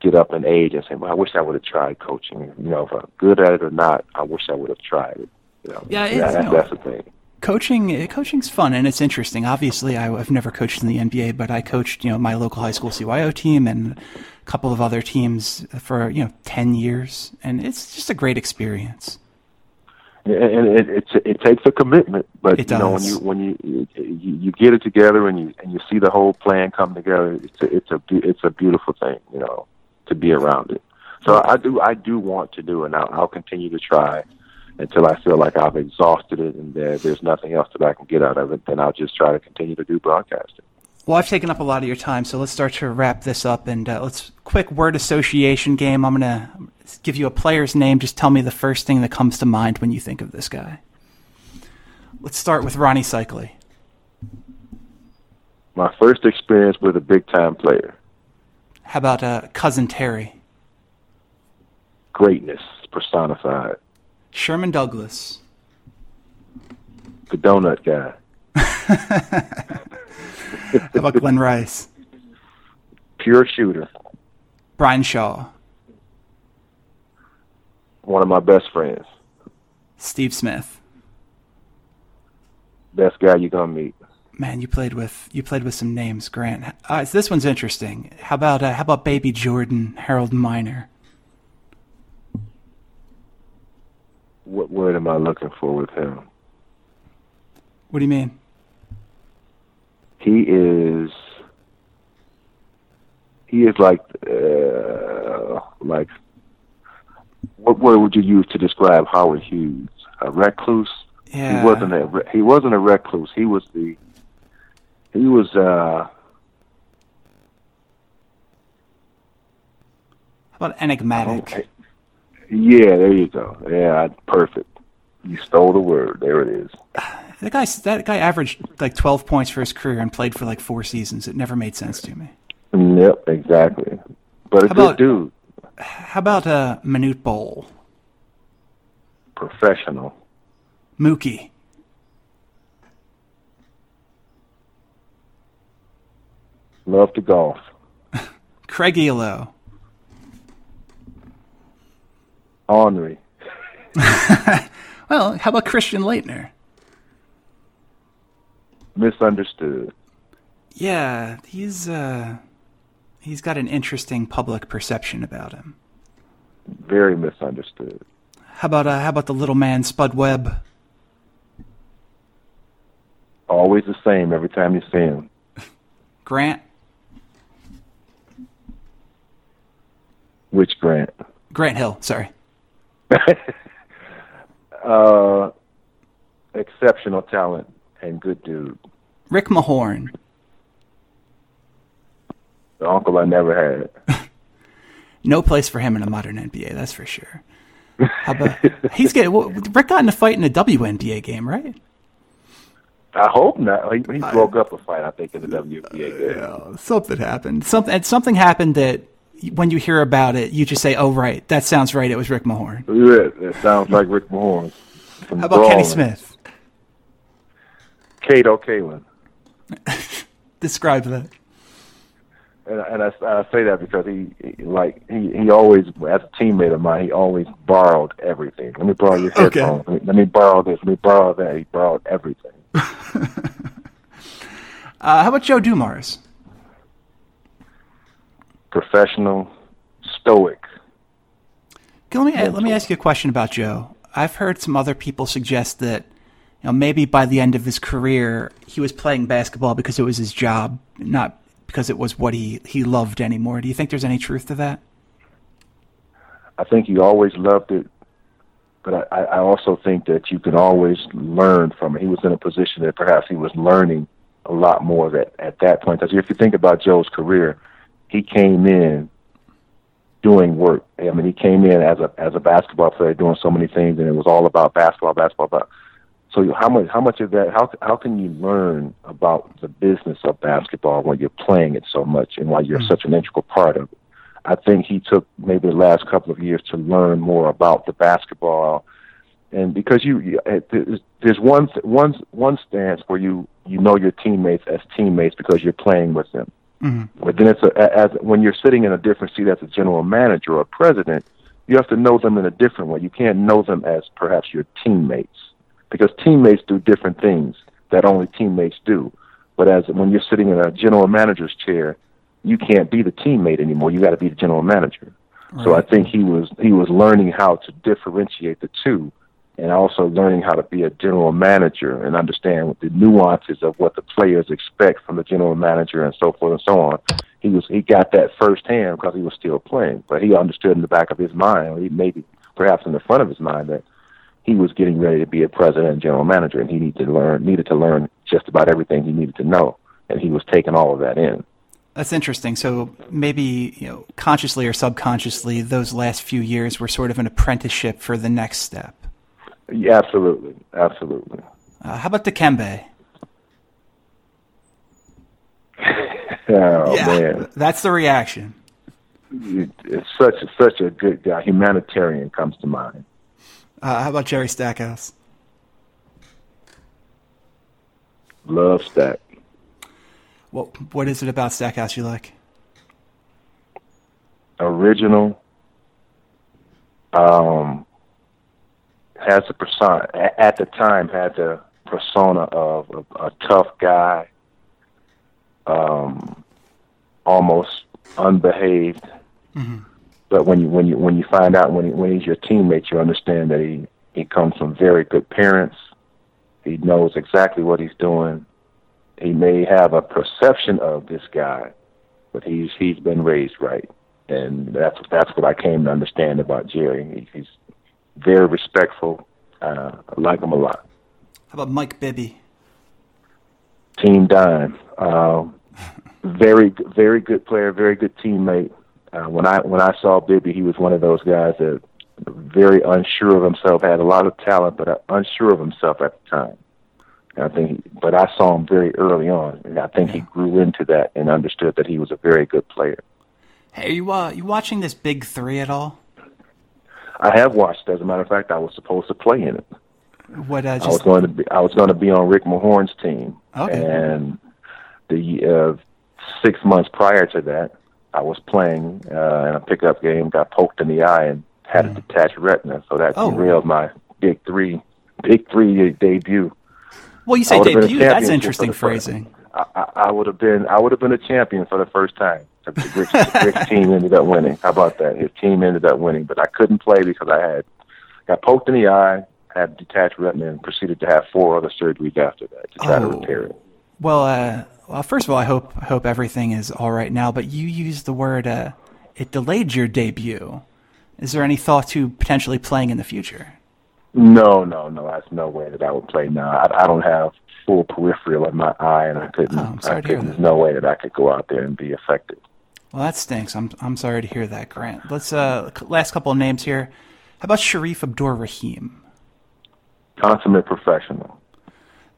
get up in age and say, well, I wish I would have tried coaching. You know, if I'm good at it or not, I wish I would have tried it. You know, yeah, yeah that's, that's the thing. Coaching, coaching's fun and it's interesting. Obviously, I, have never coached in the NBA, but I coached, you know, my local high school CYO team and a couple of other teams for you know ten years, and it's just a great experience and it, it, it takes a commitment. But it you know, when you when you, you you get it together and you and you see the whole plan come together, it's a, it's a it's a beautiful thing. You know, to be around it. So I do I do want to do it, and I'll, I'll continue to try until I feel like I've exhausted it and there, there's nothing else that I can get out of it. Then I'll just try to continue to do broadcasting. Well, I've taken up a lot of your time, so let's start to wrap this up. And uh, let's quick word association game. I'm gonna give you a player's name. Just tell me the first thing that comes to mind when you think of this guy. Let's start with Rony Seikaly. My first experience with a big time player. How about uh, cousin Terry? Greatness personified. Sherman Douglas. The donut guy. How about Glen Rice? Pure shooter. Brian Shaw. One of my best friends. Steve Smith. Best guy you're gonna meet. Man, you played with you played with some names, Grant. Uh, this one's interesting. How about uh, how about Baby Jordan, Harold Miner? What word am I looking for with him? What do you mean? he is he is like uh, like what word would you use to describe Howard Hughes? A recluse. Yeah. He wasn't a he wasn't a recluse. He was the he was uh How about enigmatic? Yeah, there you go. Yeah, perfect. You stole the word. There it is. That guy, that guy averaged like 12 points for his career and played for like four seasons. It never made sense to me. Yep, exactly. But a how good about, dude. How about uh, Manute Bol? Professional. Mookie. Love to golf. Craig Ehlo. Henry. well, how about Christian Laettner? misunderstood. Yeah, he's uh, he's got an interesting public perception about him. Very misunderstood. How about uh, how about the little man Spud Webb? Always the same every time you see him. Grant. Which Grant? Grant Hill. Sorry. uh, exceptional talent and good dude. Rick Mahorn. The uncle I never had. no place for him in a modern NBA, that's for sure. How about he's getting well, Rick got in a fight in a WNBA game, right? I hope not. He, he broke up a fight, I think, in the WNBA game. Yeah, something happened. Something something happened that when you hear about it, you just say, "Oh, right, that sounds right. It was Rick Mahorn." Yeah, that sounds like Rick Mahorn. How about Brawling. Kenny Smith? Kato Kaelin. Describe that. and, and I, I say that because he, he like he he always as a teammate of mine he always borrowed everything. Let me borrow your Okay. headphones. Let, me, let me borrow this. Let me borrow that. He borrowed everything. Uh, how about Joe Dumars? Professional, stoic. Let me let me ask you a question about Joe. I've heard some other people suggest that you know maybe by the end of his career he was playing basketball because it was his job, not because it was what he he loved anymore. Do you think there's any truth to that? I think he always loved it, but I, I also think that you can always learn from it. He was in a position that perhaps he was learning a lot more that at that point. Because if you think about Joe's career, he came in doing work. I mean, he came in as a as a basketball player doing so many things, and it was all about basketball, basketball. But so how much how much of that how how can you learn about the business of basketball when you're playing it so much and why you're such an integral part of it? I think he took maybe the last couple of years to learn more about the basketball, and because you, uh, there's one one one stance where you you know your teammates as teammates because you're playing with them. Mm-hmm. But then it's a, as when you're sitting in a different seat as a general manager or a president, you have to know them in a different way. You can't know them as perhaps your teammates because teammates do different things that only teammates do. But as when you're sitting in a general manager's chair, you can't be the teammate anymore. You got to be the general manager. So I think he was he was learning how to differentiate the two, and also learning how to be a general manager and understand the nuances of what the players expect from the general manager and so forth and so on. He was he got that firsthand because he was still playing, but he understood in the back of his mind, or he maybe perhaps in the front of his mind, that he was getting ready to be a president and general manager, and he needed to learn needed to learn just about everything he needed to know, and he was taking all of that in. That's interesting. So maybe you know, consciously or subconsciously, those last few years were sort of an apprenticeship for the next step. Yeah, absolutely, absolutely. Uh, how about Dikembe? Oh man, that's the reaction. It's such such a good guy. Humanitarian comes to mind. Uh, how about Jerry Stackhouse? Love Stack. What what is it about Stackhouse you like? original. Um, has the persona at the time had the persona of a, a tough guy, um, almost unbehaved. But when you when you when you find out when he, when he's your teammate, you understand that he he comes from very good parents. He knows exactly what he's doing. He may have a perception of this guy, but he's he's been raised right and that's that's what I came to understand about Jerry. He, he's very respectful. Uh, I like him a lot. How about Mike Bibby? Team Dime, um, very very good player, very good teammate. Uh, when I when I saw Bibby, he was one of those guys that very unsure of himself, had a lot of talent, but uh, unsure of himself at the time. And I think, but I saw him very early on, and I think he grew into that and understood that he was a very good player. Hey, are you uh, you watching this Big Three at all? I have watched. As a matter of fact, I was supposed to play in it. What uh, I was going to be I was going to be on Rick Mahorn's team, Okay. and the uh, six months prior to that, I was playing uh, in a pickup game, got poked in the eye, and had a detached retina, so that Oh. derailed my big three big three debut. well, you say would've been a debut. That's interesting for the first- phrasing. I, I, I would have been I would have been a champion for the first time. Rick's, Rick's team ended up winning. How about that? His team ended up winning, but I couldn't play because I had got poked in the eye, had detached retina, and proceeded to have four other surgeries after that to try to Oh. repair it. Well, uh, well, first of all, I hope hope everything is all right now. But you used the word uh, it delayed your debut. Is there any thought to potentially playing in the future? No, no, no. That's no way that I would play now. I, I don't have full peripheral in my eye, and I couldn't. Oh, I to couldn't there's no way that I could go out there and be effective. Well, that stinks. I'm I'm sorry to hear that, Grant. Let's uh, last couple of names here. How about Shareef Abdur Rahim? Consummate professional.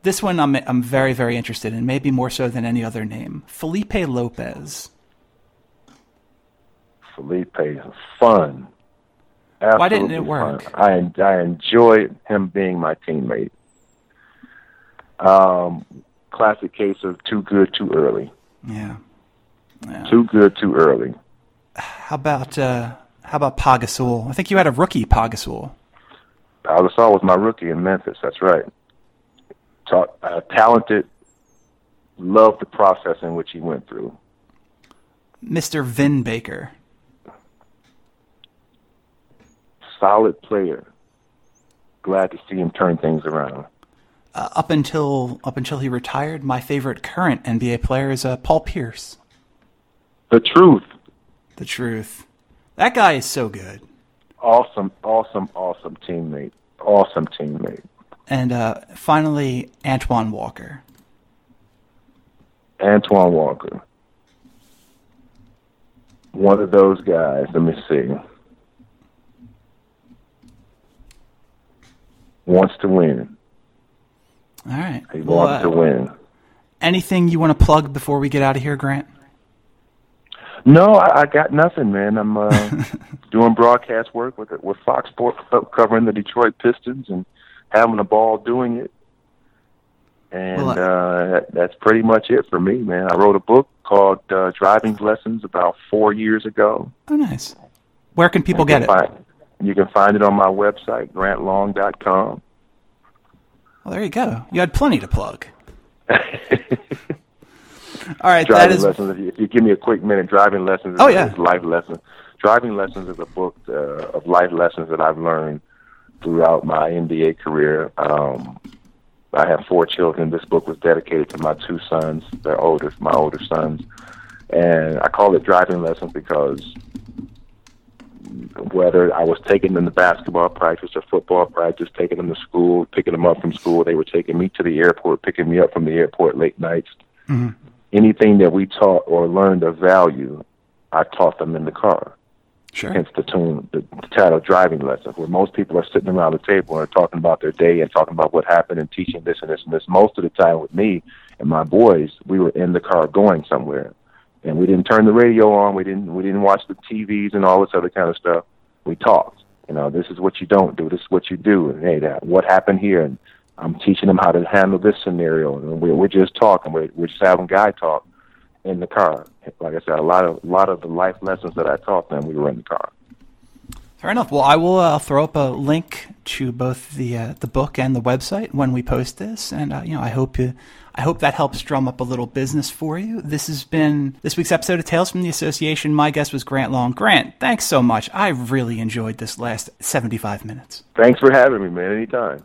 This one I'm I'm very very interested in, maybe more so than any other name. Felipe Lopez. Felipe is fun. Why didn't it work? fun. I I enjoyed him being my teammate. Um, classic case of too good too early. Yeah. Too good, too early. How about uh, how about Pau I think you had a rookie Pau Gasol. Was my rookie in Memphis. That's right. Taught, uh, talented, loved the process in which he went through. Mr. Vin Baker. Solid player. Glad to see him turn things around. Uh, up until up until he retired, my favorite current NBA player is uh, Paul Pierce. The truth. The truth. That guy is so good. Awesome, awesome, awesome teammate. Awesome teammate. And uh, finally, Antoine Walker. Antoine Walker. One of those guys. Let me see. Wants to win. All right. He Well, wants uh, to win. Anything you want to plug before we get out of here, Grant? No, I, I got nothing, man. I'm uh, doing broadcast work with with Fox Sports, co- covering the Detroit Pistons and having a ball doing it. And Well, uh, that, that's pretty much it for me, man. I wrote a book called uh, Driving Lessons about four years ago. Oh, nice. Where can people You get can it? Find, you can find it on my website, grantlong.com. Well, there you go. You had plenty to plug. All right, driving is lessons. If you, if you give me a quick minute, driving lessons. Is, Oh, yeah. life lessons. Driving lessons is a book uh, of life lessons that I've learned throughout my NBA career. Um, I have four children. This book was dedicated to my two sons. They're older, my older sons, and I call it driving lessons because whether I was taking them to basketball practice or football practice, taking them to school, picking them up from school, they were taking me to the airport, picking me up from the airport late nights. Anything that we taught or learned of value, I taught them in the car. sure. Hence the tune, the, the title, driving lesson, where most people are sitting around the table and talking about their day and talking about what happened and teaching this and this and this. Most of the time with me and my boys, we were in the car going somewhere, and we didn't turn the radio on. We didn't we didn't watch the TVs and all this other kind of stuff. We talked. You know, this is what you don't do. This is what you do. And hey, that what happened here, and I'm teaching them how to handle this scenario. And we're, we're just talking. We're, we're just having guy talk in the car. Like I said, a lot of a lot of the life lessons that I taught them, we were in the car. Fair enough. Well, I will uh, throw up a link to both the uh, the book and the website when we post this, and uh, you know, I hope you, I hope that helps drum up a little business for you. This has been this week's episode of Tales from the Association. My guest was Grant Long. Grant, thanks so much. I really enjoyed this last seventy five minutes. Thanks for having me, man. Anytime.